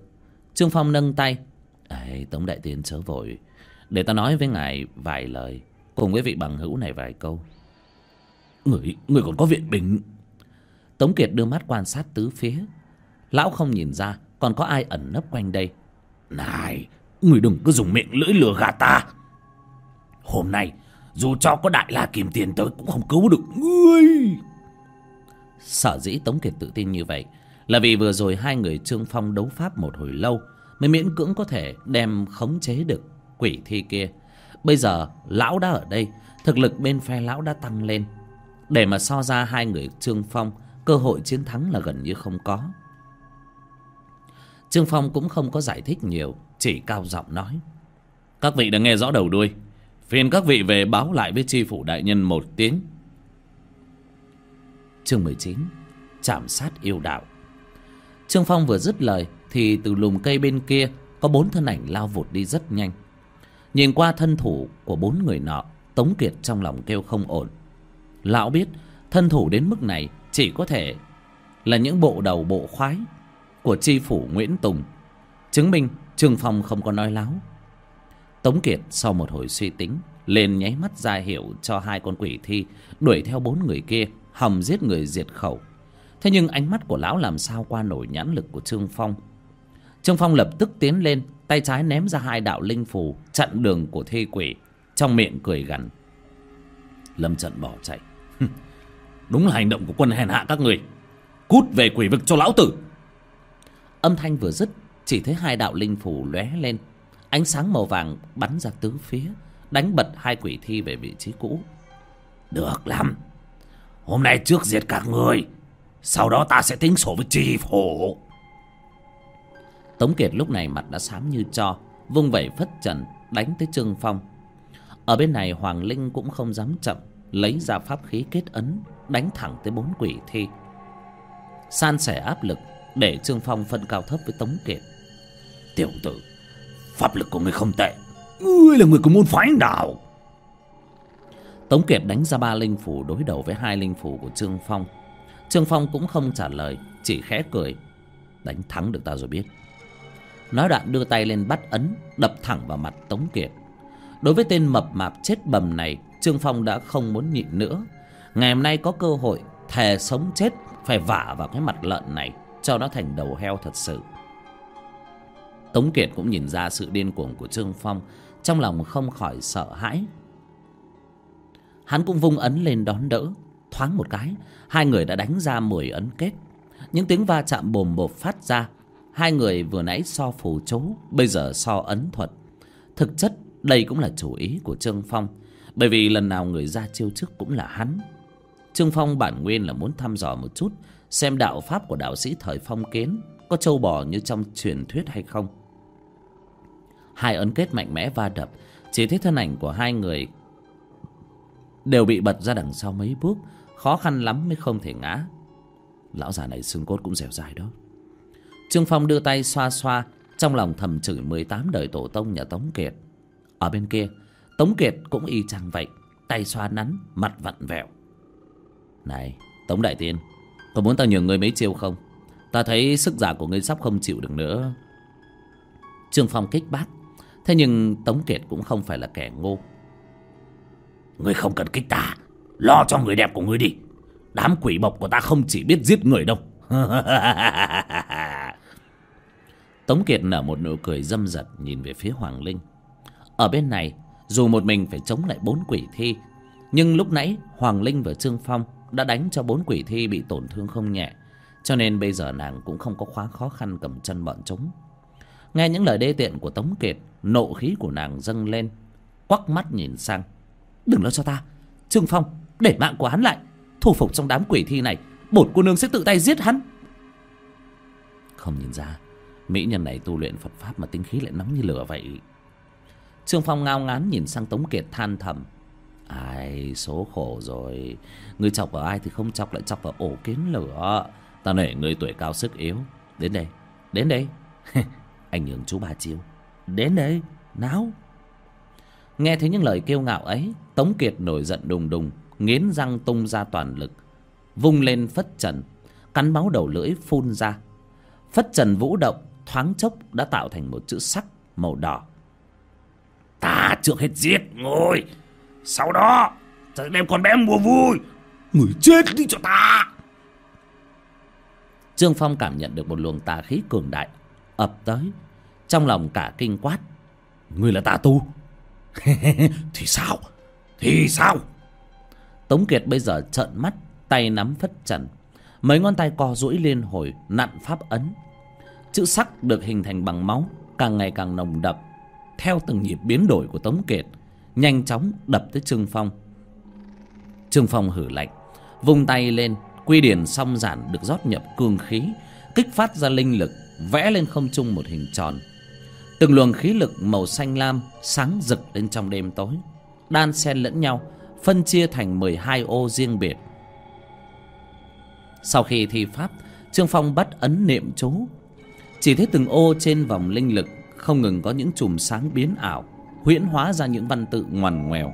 Trương phong nâng tay. Ấy tống đại tiên chớ vội. Để ta nói với ngài vài lời, cùng với vị bằng hữu này vài câu. Người người còn có viện binh tống kiệt đưa mắt quan sát tứ phía. Lão không nhìn ra, còn có ai ẩn nấp quanh đây? Này, người đừng cứ dùng miệng lưỡi lừa gạt ta. Hôm nay, dù cho có đại la kìm tiền tới cũng không cứu được ngươi. Sở dĩ tống kiệt tự tin như vậy là vì vừa rồi hai người trương phong đấu pháp một hồi lâu mới miễn cưỡng có thể đem khống chế được quỷ thi kia. Bây giờ, lão đã ở đây, thực lực bên phe lão đã tăng lên. Để mà so ra hai người trương phong cơ hội chiến thắng là gần như không có. Trương phong cũng không có giải thích nhiều, chỉ cao giọng nói. Các vị đã nghe rõ đầu đuôi. Phiền các vị về báo lại với tri phủ đại nhân một tiếng. Chương mười chín. Chạm sát yêu đạo. Trương phong vừa dứt lời thì từ lùm cây bên kia có bốn thân ảnh lao vụt đi rất nhanh. Nhìn qua thân thủ của bốn người nọ, tống kiệt trong lòng kêu không ổn. Lão biết thân thủ đến mức này chỉ có thể là những bộ đầu bộ khoái của tri phủ nguyễn tùng, chứng minh trương phong không có nói láo. Tống kiệt sau một hồi suy tính, lên nháy mắt ra hiệu cho hai con quỷ thi đuổi theo bốn người kia, hòng giết người diệt khẩu. Thế nhưng ánh mắt của lão làm sao qua nổi nhãn lực của trương phong? Trương phong lập tức tiến lên, tay trái ném ra hai đạo linh phù chặn đường của thi quỷ, trong miệng cười gằn. Lâm trận bỏ chạy đúng là hành động của quân hèn hạ các người. Cút về quỷ vực cho lão tử. Âm thanh vừa dứt chỉ thấy hai đạo linh phù lóe lên. Ánh sáng màu vàng bắn ra tứ phía đánh bật hai quỷ thi về vị trí cũ. Được lắm. Hôm nay trước diệt các người Sau đó ta sẽ tính sổ với tri phủ Tống Kiệt lúc này mặt đã xám như cho Vung vẩy phất trần đánh tới Trương Phong. Ở bên này Hoàng Linh cũng không dám chậm Lấy ra pháp khí kết ấn Đánh thẳng tới bốn quỷ thi San sẻ áp lực Để Trương Phong phân cao thấp với Tống Kiệt Tiểu tử Pháp lực của người không tệ Ngươi là người của môn phái nào Tống Kiệt đánh ra ba linh phủ đối đầu với hai linh phủ của Trương Phong. Trương Phong cũng không trả lời, chỉ khẽ cười. Đánh thắng được ta rồi biết. Nói đoạn đưa tay lên bắt ấn, đập thẳng vào mặt Tống Kiệt. Đối với tên mập mạp chết bầm này, Trương Phong đã không muốn nhịn nữa. Ngày hôm nay có cơ hội, thề sống chết, phải vả vào cái mặt lợn này, cho nó thành đầu heo thật sự. Tống Kiệt cũng nhìn ra sự điên cuồng của Trương Phong, trong lòng không khỏi sợ hãi, Hắn cũng vung ấn lên đón đỡ Thoáng một cái Hai người đã đánh ra mười ấn kết. Những tiếng va chạm bồm bộp phát ra Hai người vừa nãy so phù chú Bây giờ so ấn thuật. Thực chất đây cũng là chủ ý của Trương Phong Bởi vì lần nào người ra chiêu trước cũng là hắn. Trương Phong bản nguyên là muốn thăm dò một chút, Xem đạo pháp của đạo sĩ thời phong kiến Có trâu bò như trong truyền thuyết hay không. Hai ấn kết mạnh mẽ va đập, Chỉ thấy thân ảnh của hai người đều bị bật ra đằng sau mấy bước, khó khăn lắm mới không thể ngã. Lão già này xương cốt cũng dẻo dài đó. Trương phong đưa tay xoa xoa, trong lòng thầm chửi mười tám đời tổ tông nhà tống kiệt. Ở bên kia, tống kiệt cũng y chang vậy, tay xoa nắn, mặt vặn vẹo này tống đại tiên có muốn tao nhường ngươi mấy chiêu không? Ta thấy sức giả của ngươi sắp không chịu được nữa. Trương phong kích bác thế nhưng tống kiệt cũng không phải là kẻ ngu. Ngươi không cần kích ta Lo cho người đẹp của ngươi đi. Đám quỷ bộc của ta không chỉ biết giết người đâu. Tống Kiệt nở một nụ cười dâm dật Nhìn về phía Hoàng Linh. Ở bên này Dù một mình phải chống lại bốn quỷ thi Nhưng lúc nãy Hoàng Linh và Trương Phong đã đánh cho bốn quỷ thi bị tổn thương không nhẹ. Cho nên bây giờ nàng cũng không có quá khó khăn cầm chân bọn chúng. Nghe những lời đê tiện của Tống Kiệt, Nộ khí của nàng dâng lên, Quắc mắt nhìn sang. Đừng lo cho ta, Trương Phong, để mạng của hắn lại. Thu phục trong đám quỷ thi này Bột cô nương sẽ tự tay giết hắn. Không nhìn ra, Mỹ nhân này tu luyện Phật Pháp mà tinh khí lại nóng như lửa vậy. Trương Phong ngao ngán nhìn sang Tống Kiệt than thầm. Ai, số khổ rồi. Người chọc vào ai thì không chọc, lại chọc vào ổ kiến lửa. Ta nể người tuổi cao sức yếu. Đến đây Đến đây. Anh nhường chú ba chiêu. Đến đây náo Nghe thấy những lời kêu ngạo ấy, Tống Kiệt nổi giận đùng đùng, Nghiến răng tung ra toàn lực. Vung lên phất trần, Cắn máu đầu lưỡi phun ra. Phất trần vũ động, Thoáng chốc đã tạo thành một chữ sắc màu đỏ. Ta trước hết giết, ngồi. Sau đó Ta đem con bé mua vui. Người chết đi cho ta. Trương Phong cảm nhận được một luồng tà khí cường đại ập tới. Trong lòng cả kinh quát. Người là tà tu. Thì sao? Thì sao? Tống kiệt bây giờ trợn mắt tay nắm phất trần. Mấy ngón tay co duỗi liên hồi nặn pháp ấn. Chữ sắc được hình thành bằng máu càng ngày càng nồng đậm theo từng nhịp biến đổi của tống kiệt nhanh chóng đập tới trương phong. Trương phong hử lạnh, vung tay lên, quy điển song giản được rót nhập cương khí, kích phát ra linh lực, vẽ lên không trung một hình tròn. Từng luồng khí lực màu xanh lam sáng rực lên trong đêm tối, đan xen lẫn nhau, phân chia thành mười hai ô riêng biệt. Sau khi thi pháp, trương phong bắt ấn niệm chú. Chỉ thấy từng ô trên vòng linh lực không ngừng có những chùm sáng biến ảo huyễn hóa ra những văn tự ngoằn ngoèo.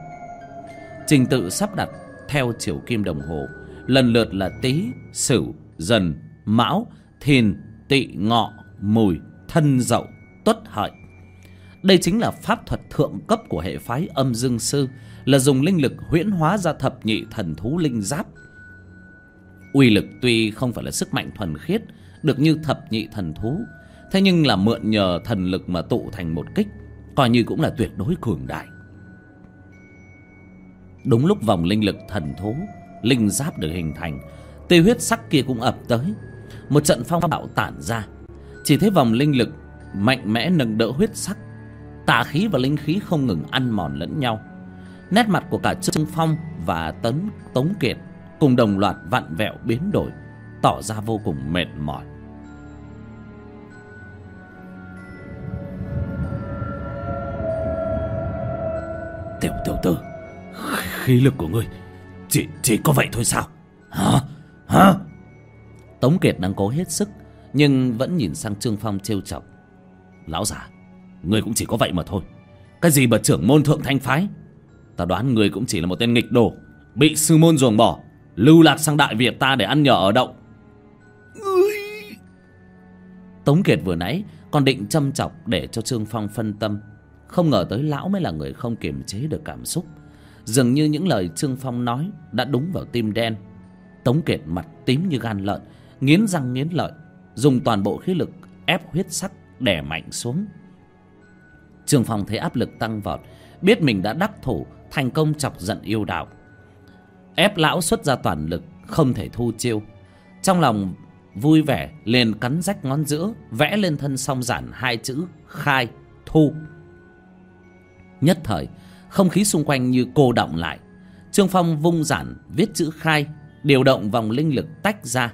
Trình tự sắp đặt theo chiều kim đồng hồ, lần lượt là tý, sửu, dần, mão, thìn, tỵ, ngọ, mùi, thân, dậu, tuất, hợi. Đây chính là pháp thuật thượng cấp của hệ phái âm dương sư, là dùng linh lực huyễn hóa ra thập nhị thần thú linh giáp. Uy lực tuy không phải là sức mạnh thuần khiết, được như thập nhị thần thú, thế nhưng là mượn nhờ thần lực mà tụ thành một kích coi như cũng là tuyệt đối cường đại. Đúng lúc vòng linh lực thần thú, linh giáp được hình thành tê huyết sắc kia cũng ập tới. Một trận phong bạo tản ra. Chỉ thấy vòng linh lực mạnh mẽ nâng đỡ huyết sắc. Tà khí và linh khí không ngừng ăn mòn lẫn nhau. Nét mặt của cả trương phong và tấn tống kiệt cùng đồng loạt vặn vẹo biến đổi, tỏ ra vô cùng mệt mỏi. Tiểu tiểu tử. Khí lực của ngươi Chỉ, chỉ có vậy thôi sao? Hả? Hả? Tống Kiệt đang cố hết sức Nhưng vẫn nhìn sang Trương Phong trêu chọc. Lão già Ngươi cũng chỉ có vậy mà thôi. Cái gì mà trưởng môn thượng thanh phái? Ta đoán ngươi cũng chỉ là một tên nghịch đồ Bị sư môn ruồng bỏ Lưu lạc sang Đại Việt ta để ăn nhờ ở đậu. Tống Kiệt vừa nãy còn định châm chọc để cho Trương Phong phân tâm không ngờ tới lão mới là người không kiềm chế được cảm xúc. Dường như những lời Trương Phong nói đã đúng vào tim đen. Tống Kiệt mặt tím như gan lợn, Nghiến răng nghiến lợi, Dùng toàn bộ khí lực ép huyết sắc đè mạnh xuống. Trương Phong thấy áp lực tăng vọt, Biết mình đã đắc thủ, Thành công chọc giận yêu đạo. Ép lão xuất ra toàn lực, Không thể thu chiêu. Trong lòng vui vẻ, liền cắn rách ngón giữa, Vẽ lên thân song giản hai chữ Khai, Thu. Nhất thời, Không khí xung quanh như cô động lại. Trương Phong vung giản viết chữ khai, Điều động vòng linh lực tách ra.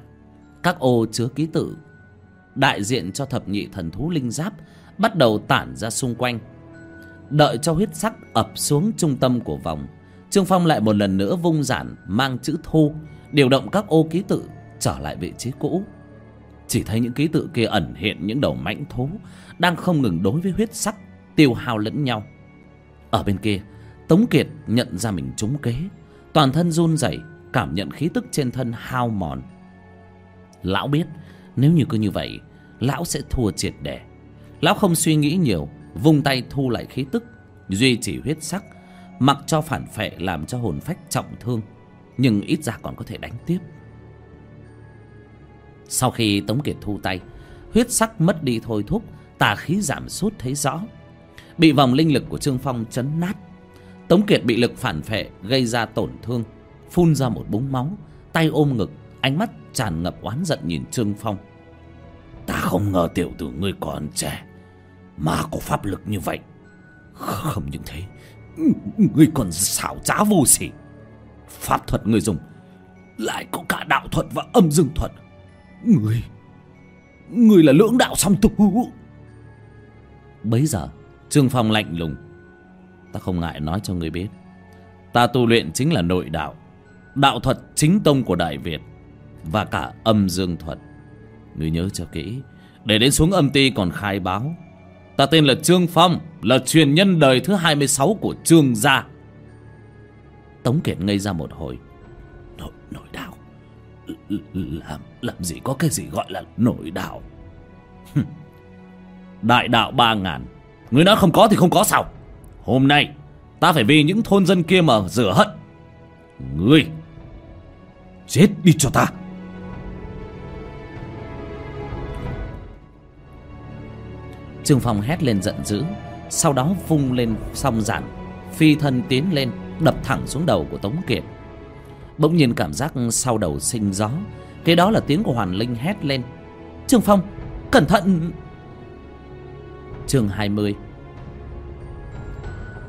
Các ô chứa ký tự, Đại diện cho thập nhị thần thú linh giáp, Bắt đầu tản ra xung quanh. Đợi cho huyết sắc ập xuống trung tâm của vòng, Trương Phong lại một lần nữa vung giản Mang chữ thu, Điều động các ô ký tự Trở lại vị trí cũ. Chỉ thấy những ký tự kia ẩn hiện những đầu mãnh thú Đang không ngừng đối với huyết sắc Tiêu hao lẫn nhau. Ở bên kia, Tống Kiệt nhận ra mình trúng kế. Toàn thân run rẩy, Cảm nhận khí tức trên thân hao mòn. Lão biết, Nếu như cứ như vậy, Lão sẽ thua triệt đẻ Lão không suy nghĩ nhiều, Vung tay thu lại khí tức, Duy trì huyết sắc, Mặc cho phản phệ làm cho hồn phách trọng thương, Nhưng ít ra còn có thể đánh tiếp. Sau khi Tống Kiệt thu tay, Huyết sắc mất đi thôi thúc, Tà khí giảm sút thấy rõ. Bị vòng linh lực của Trương Phong chấn nát. Tống Kiệt bị lực phản phệ Gây ra tổn thương, Phun ra một búng máu, Tay ôm ngực, Ánh mắt tràn ngập oán giận nhìn Trương Phong. Ta không ngờ tiểu tử ngươi còn trẻ, Mà có pháp lực như vậy. Không những thế, Ngươi còn xảo trá vô sỉ. Pháp thuật ngươi dùng Lại có cả đạo thuật và âm dương thuật. Ngươi Ngươi là lưỡng đạo song tu. Bấy giờ Trương Phong lạnh lùng. Ta không ngại nói cho ngươi biết. Ta tu luyện chính là nội đạo. Đạo thuật chính tông của Đại Việt Và cả âm dương thuật. Ngươi nhớ cho kỹ Để đến xuống âm ty còn khai báo. Ta tên là Trương Phong Là truyền nhân đời thứ 26 của Trương Gia. Tống Kiệt ngây ra một hồi. Nội, nội đạo? Làm, làm gì có cái gì gọi là nội đạo? Đại đạo ba ngàn. Người nói không có thì không có sao. Hôm nay, Ta phải vì những thôn dân kia mà rửa hận. Ngươi, Chết đi cho ta. Trương Phong hét lên giận dữ, Sau đó vung lên song giản. Phi thân tiến lên, Đập thẳng xuống đầu của Tống Kiệt. Bỗng nhiên cảm giác sau đầu sinh gió Cái đó là tiếng của Hoàn Linh hét lên. Trương Phong Cẩn thận! Chương 20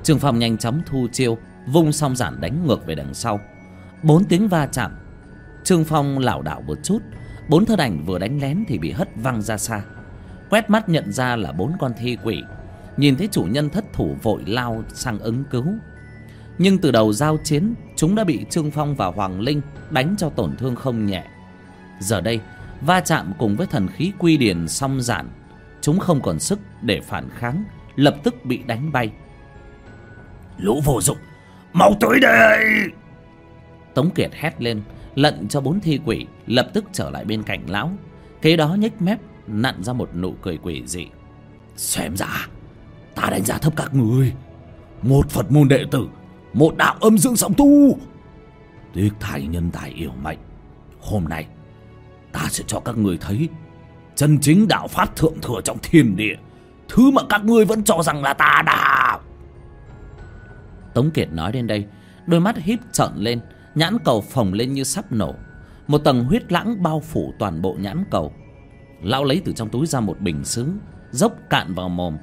Trương Phong nhanh chóng thu chiêu, Vung song giản đánh ngược về đằng sau. Bốn tiếng va chạm. Trương Phong lảo đảo một chút, Bốn thân ảnh vừa đánh lén thì bị hất văng ra xa. Quét mắt nhận ra là bốn con thi quỷ. Nhìn thấy chủ nhân thất thủ vội lao sang ứng cứu. Nhưng từ đầu giao chiến, Chúng đã bị Trương Phong và Hoàng Linh Đánh cho tổn thương không nhẹ. Giờ đây, Va chạm cùng với thần khí quy điển song giản Chúng không còn sức để phản kháng Lập tức bị đánh bay. Lũ vô dụng Mau tới đây! Tống Kiệt hét lên Lận cho bốn thi quỷ Lập tức trở lại bên cạnh lão. Kế đó nhếch mép nặn ra một nụ cười quỷ dị. Xem ra Ta đánh giá thấp các người Một Phật môn đệ tử Một đạo âm dương song tu. Tiếc thay nhân tài yêu mệnh Hôm nay Ta sẽ cho các người thấy Chân chính đạo pháp thượng thừa trong thiên địa. Thứ mà các ngươi vẫn cho rằng là tà đạo. Tống Kiệt nói đến đây, Đôi mắt híp trợn lên, Nhãn cầu phồng lên như sắp nổ. Một tầng huyết lãng bao phủ toàn bộ nhãn cầu. Lão lấy từ trong túi ra một bình sứ, Dốc cạn vào mồm.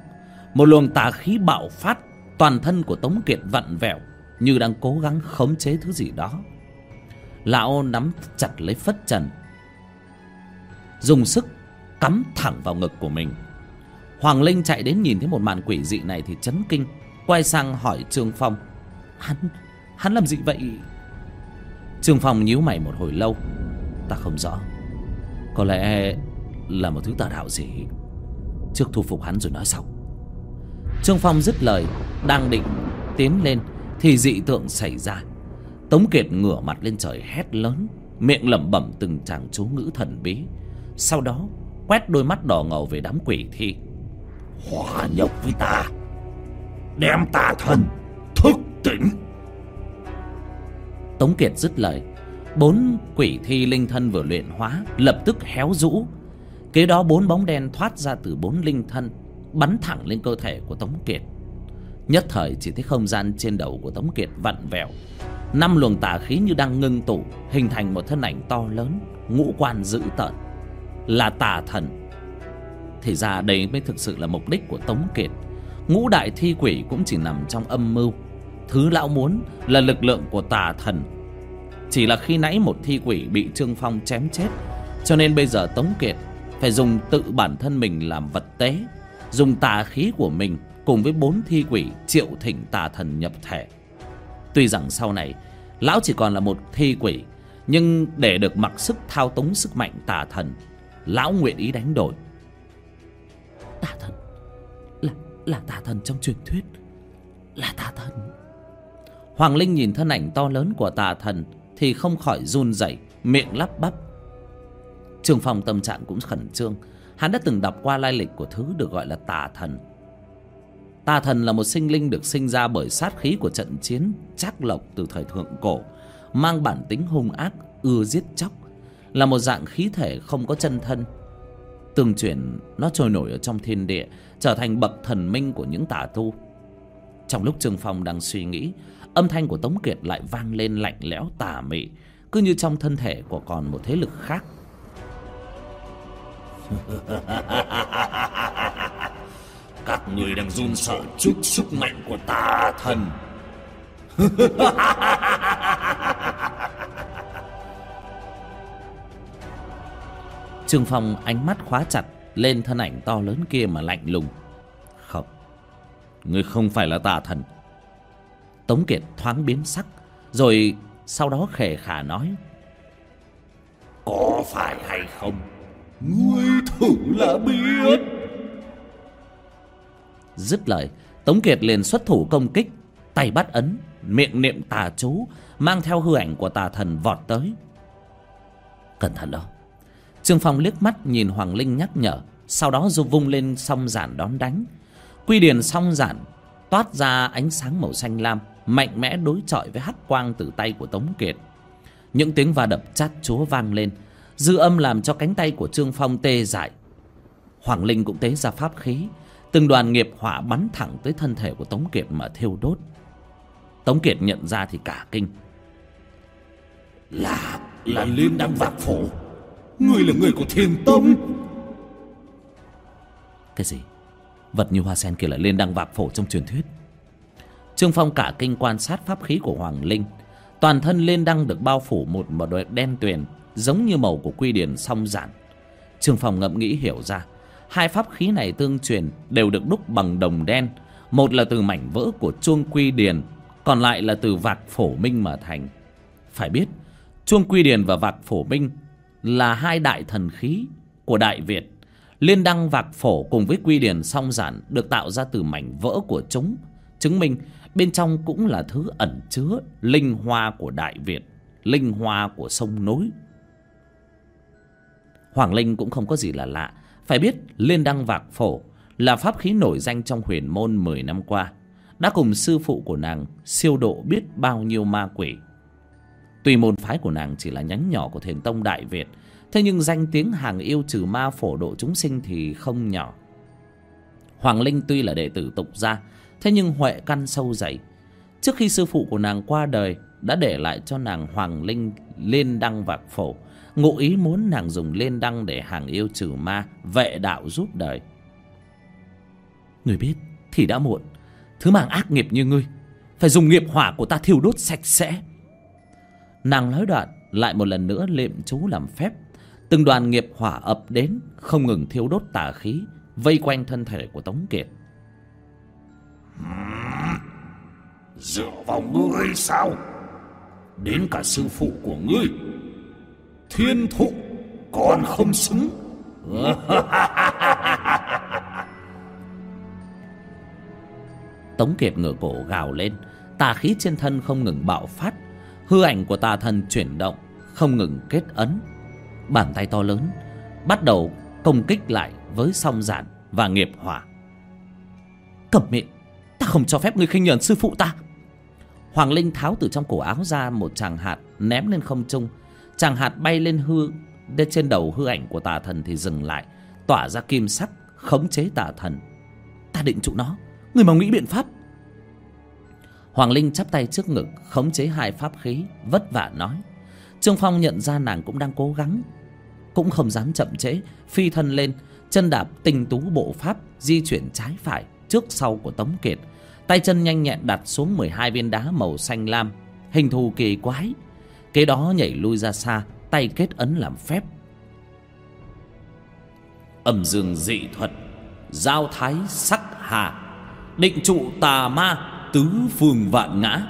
Một luồng tà khí bạo phát, Toàn thân của Tống Kiệt vặn vẹo, Như đang cố gắng khống chế thứ gì đó. Lão nắm chặt lấy phất trần. Dùng sức cắm thẳng vào ngực của mình. Hoàng linh chạy đến nhìn thấy một màn quỷ dị này thì chấn kinh, quay sang hỏi trương phong. Hắn hắn làm gì vậy? Trương phong nhíu mày một hồi lâu. Ta không rõ. Có lẽ là một thứ tà đạo gì. Trước thu phục hắn rồi nói sau. Trương phong dứt lời, đang định tiến lên thì dị tượng xảy ra. Tống kiệt ngửa mặt lên trời hét lớn, miệng lẩm bẩm từng tràng chú ngữ thần bí. Sau đó quét đôi mắt đỏ ngầu về đám quỷ thi. Hòa nhập với ta. Đem tà thần thức tỉnh. Tống kiệt dứt lời. Bốn quỷ thi linh thân vừa luyện hóa, lập tức héo rũ. Kế đó bốn bóng đen thoát ra từ bốn linh thân, bắn thẳng lên cơ thể của tống kiệt. Nhất thời chỉ thấy không gian trên đầu của tống kiệt vặn vẹo. Năm luồng tà khí như đang ngưng tụ, hình thành một thân ảnh to lớn, ngũ quan dữ tợn là tà thần. Thì ra đây mới thực sự là mục đích của tống kiệt. Ngũ đại thi quỷ cũng chỉ nằm trong âm mưu. Thứ lão muốn là lực lượng của tà thần. Chỉ là khi nãy một thi quỷ bị trương phong chém chết, cho nên bây giờ tống kiệt phải dùng tự bản thân mình làm vật tế, dùng tà khí của mình cùng với bốn thi quỷ triệu thỉnh tà thần nhập thể. Tuy rằng sau này, lão chỉ còn là một thi quỷ, nhưng để được mặc sức thao túng sức mạnh tà thần lão nguyện ý đánh đổi. Tà thần. Là là tà thần trong truyền thuyết. Là tà thần. Hoàng linh nhìn thân ảnh to lớn của tà thần thì không khỏi run rẩy, miệng lắp bắp. Trương phong tâm trạng cũng khẩn trương. Hắn đã từng đọc qua lai lịch của thứ được gọi là tà thần. Tà thần là một sinh linh được sinh ra bởi sát khí của trận chiến trác lộc từ thời thượng cổ, mang bản tính hung ác, ưa giết chóc là một dạng khí thể không có chân thân. Tương truyền, nó trôi nổi ở trong thiên địa, trở thành bậc thần minh của những tà tu. Trong lúc trương phong đang suy nghĩ, âm thanh của tống kiệt lại vang lên lạnh lẽo tà mị, cứ như trong thân thể của còn một thế lực khác. Các người đang run sợ trước sức mạnh của tà thần. trương phong ánh mắt khóa chặt lên thân ảnh to lớn kia mà lạnh lùng. Không ngươi không phải là tà thần. Tống kiệt thoáng biến sắc rồi sau đó khề khả nói. Có phải hay không? Ngươi thử là biết. Dứt lời tống kiệt liền xuất thủ công kích tay bắt ấn miệng niệm tà chú mang theo hư ảnh của tà thần vọt tới. Cẩn thận đó trương phong liếc mắt nhìn hoàng linh nhắc nhở sau đó du vung lên song giản đón đánh. Quy điền song giản toát ra ánh sáng màu xanh lam mạnh mẽ đối chọi với hắc quang từ tay của tống kiệt. Những tiếng va đập chát chúa vang lên dư âm làm cho cánh tay của trương phong tê dại. Hoàng linh cũng tế ra pháp khí từng đoàn nghiệp hỏa bắn thẳng tới thân thể của tống kiệt mà thiêu đốt. Tống kiệt nhận ra thì cả kinh. Là là liên đăng vạc phổ người là người của thiền tông. Cái gì? Vật như hoa sen kia là liên đăng vạc phổ trong truyền thuyết. Trương phong cả kinh quan sát pháp khí của hoàng linh. Toàn thân liên đăng được bao phủ một màu đen tuyền, giống như màu của quy điển song giản. Trương phong ngẫm nghĩ hiểu ra, hai pháp khí này tương truyền đều được đúc bằng đồng đen. Một là từ mảnh vỡ của chuông quy điền còn lại là từ vạc phổ minh mà thành. Phải biết, chuông quy điền và vạc phổ minh là hai đại thần khí của đại việt, liên đăng vạc phổ cùng với quy điển song giản được tạo ra từ mảnh vỡ của chúng, chứng minh bên trong cũng là thứ ẩn chứa linh hoa của đại việt, linh hoa của sông núi. Hoàng linh cũng không có gì là lạ. Phải biết, liên đăng vạc phổ là pháp khí nổi danh trong huyền môn mười năm qua, đã cùng sư phụ của nàng siêu độ biết bao nhiêu ma quỷ tuy môn phái của nàng chỉ là nhánh nhỏ của thiền tông đại việt, thế nhưng danh tiếng hàng yêu trừ ma phổ độ chúng sinh thì không nhỏ. Hoàng linh tuy là đệ tử tục gia, thế nhưng huệ căn sâu dày. Trước khi sư phụ của nàng qua đời, đã để lại cho nàng hoàng linh liên đăng vạc phổ, ngụ ý muốn nàng dùng liên đăng để hàng yêu trừ ma, vệ đạo giúp đời. Người biết thì đã muộn, thứ mạng ác nghiệp như ngươi, phải dùng nghiệp hỏa của ta thiêu đốt sạch sẽ nàng nói đoạn lại một lần nữa lệm chú làm phép. Từng đoàn nghiệp hỏa ập đến không ngừng thiêu đốt tà khí vây quanh thân thể của tống kiệt. Dựa vào ngươi sao? Đến cả sư phụ của ngươi thiên thụ còn không xứng. Tống kiệt ngửa cổ gào lên tà khí trên thân không ngừng bạo phát hư ảnh của tà thần chuyển động, không ngừng kết ấn. Bàn tay to lớn bắt đầu công kích lại với song giản và nghiệp hỏa. Cầm miệng, ta không cho phép ngươi khinh nhờn sư phụ ta. Hoàng linh tháo từ trong cổ áo ra một tràng hạt ném lên không trung. Tràng hạt bay lên hư lên trên đầu hư ảnh của tà thần thì dừng lại, tỏa ra kim sắc, khống chế tà thần. Ta định trụ nó người mà nghĩ biện pháp hoàng linh chắp tay trước ngực, khống chế hai pháp khí, vất vả nói. Trương phong nhận ra nàng cũng đang cố gắng, cũng không dám chậm trễ, phi thân lên, chân đạp tinh tú bộ pháp, di chuyển trái phải trước sau của tống kiệt. Tay chân nhanh nhẹn đặt xuống mười hai viên đá màu xanh lam, hình thù kỳ quái. Kế đó nhảy lui ra xa, tay kết ấn làm phép. Âm dương dị thuật, giao thái sắc hà, định trụ tà ma tứ phương vạn ngã.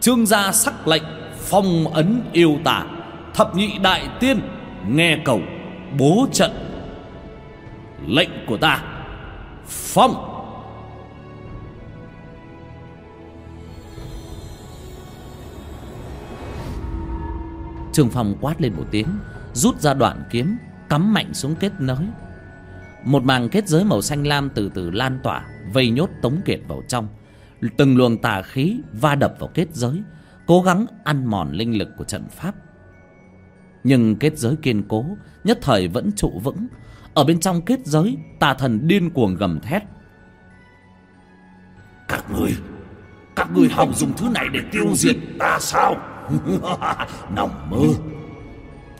Trương gia sắc lệnh, phong ấn yêu tả. Thập nhị đại tiên, nghe cầu, bố trận. Lệnh của ta, phong. Trương phong quát lên một tiếng, rút ra đoạn kiếm, cắm mạnh xuống kết nới. Một màng kết giới màu xanh lam từ từ lan tỏa, vây nhốt tống kiệt vào trong từng luồng tà khí va đập vào kết giới, cố gắng ăn mòn linh lực của trận pháp. Nhưng kết giới kiên cố, nhất thời vẫn trụ vững. Ở bên trong kết giới, tà thần điên cuồng gầm thét. Các người các người hòng dùng thứ này để tiêu diệt ta sao? Nằm mơ.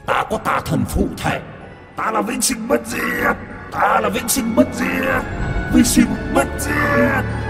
Ta có tà thần phụ thể. Ta là vĩnh sinh bất diệt. Ta là vĩnh sinh bất diệt. Vĩnh sinh bất diệt.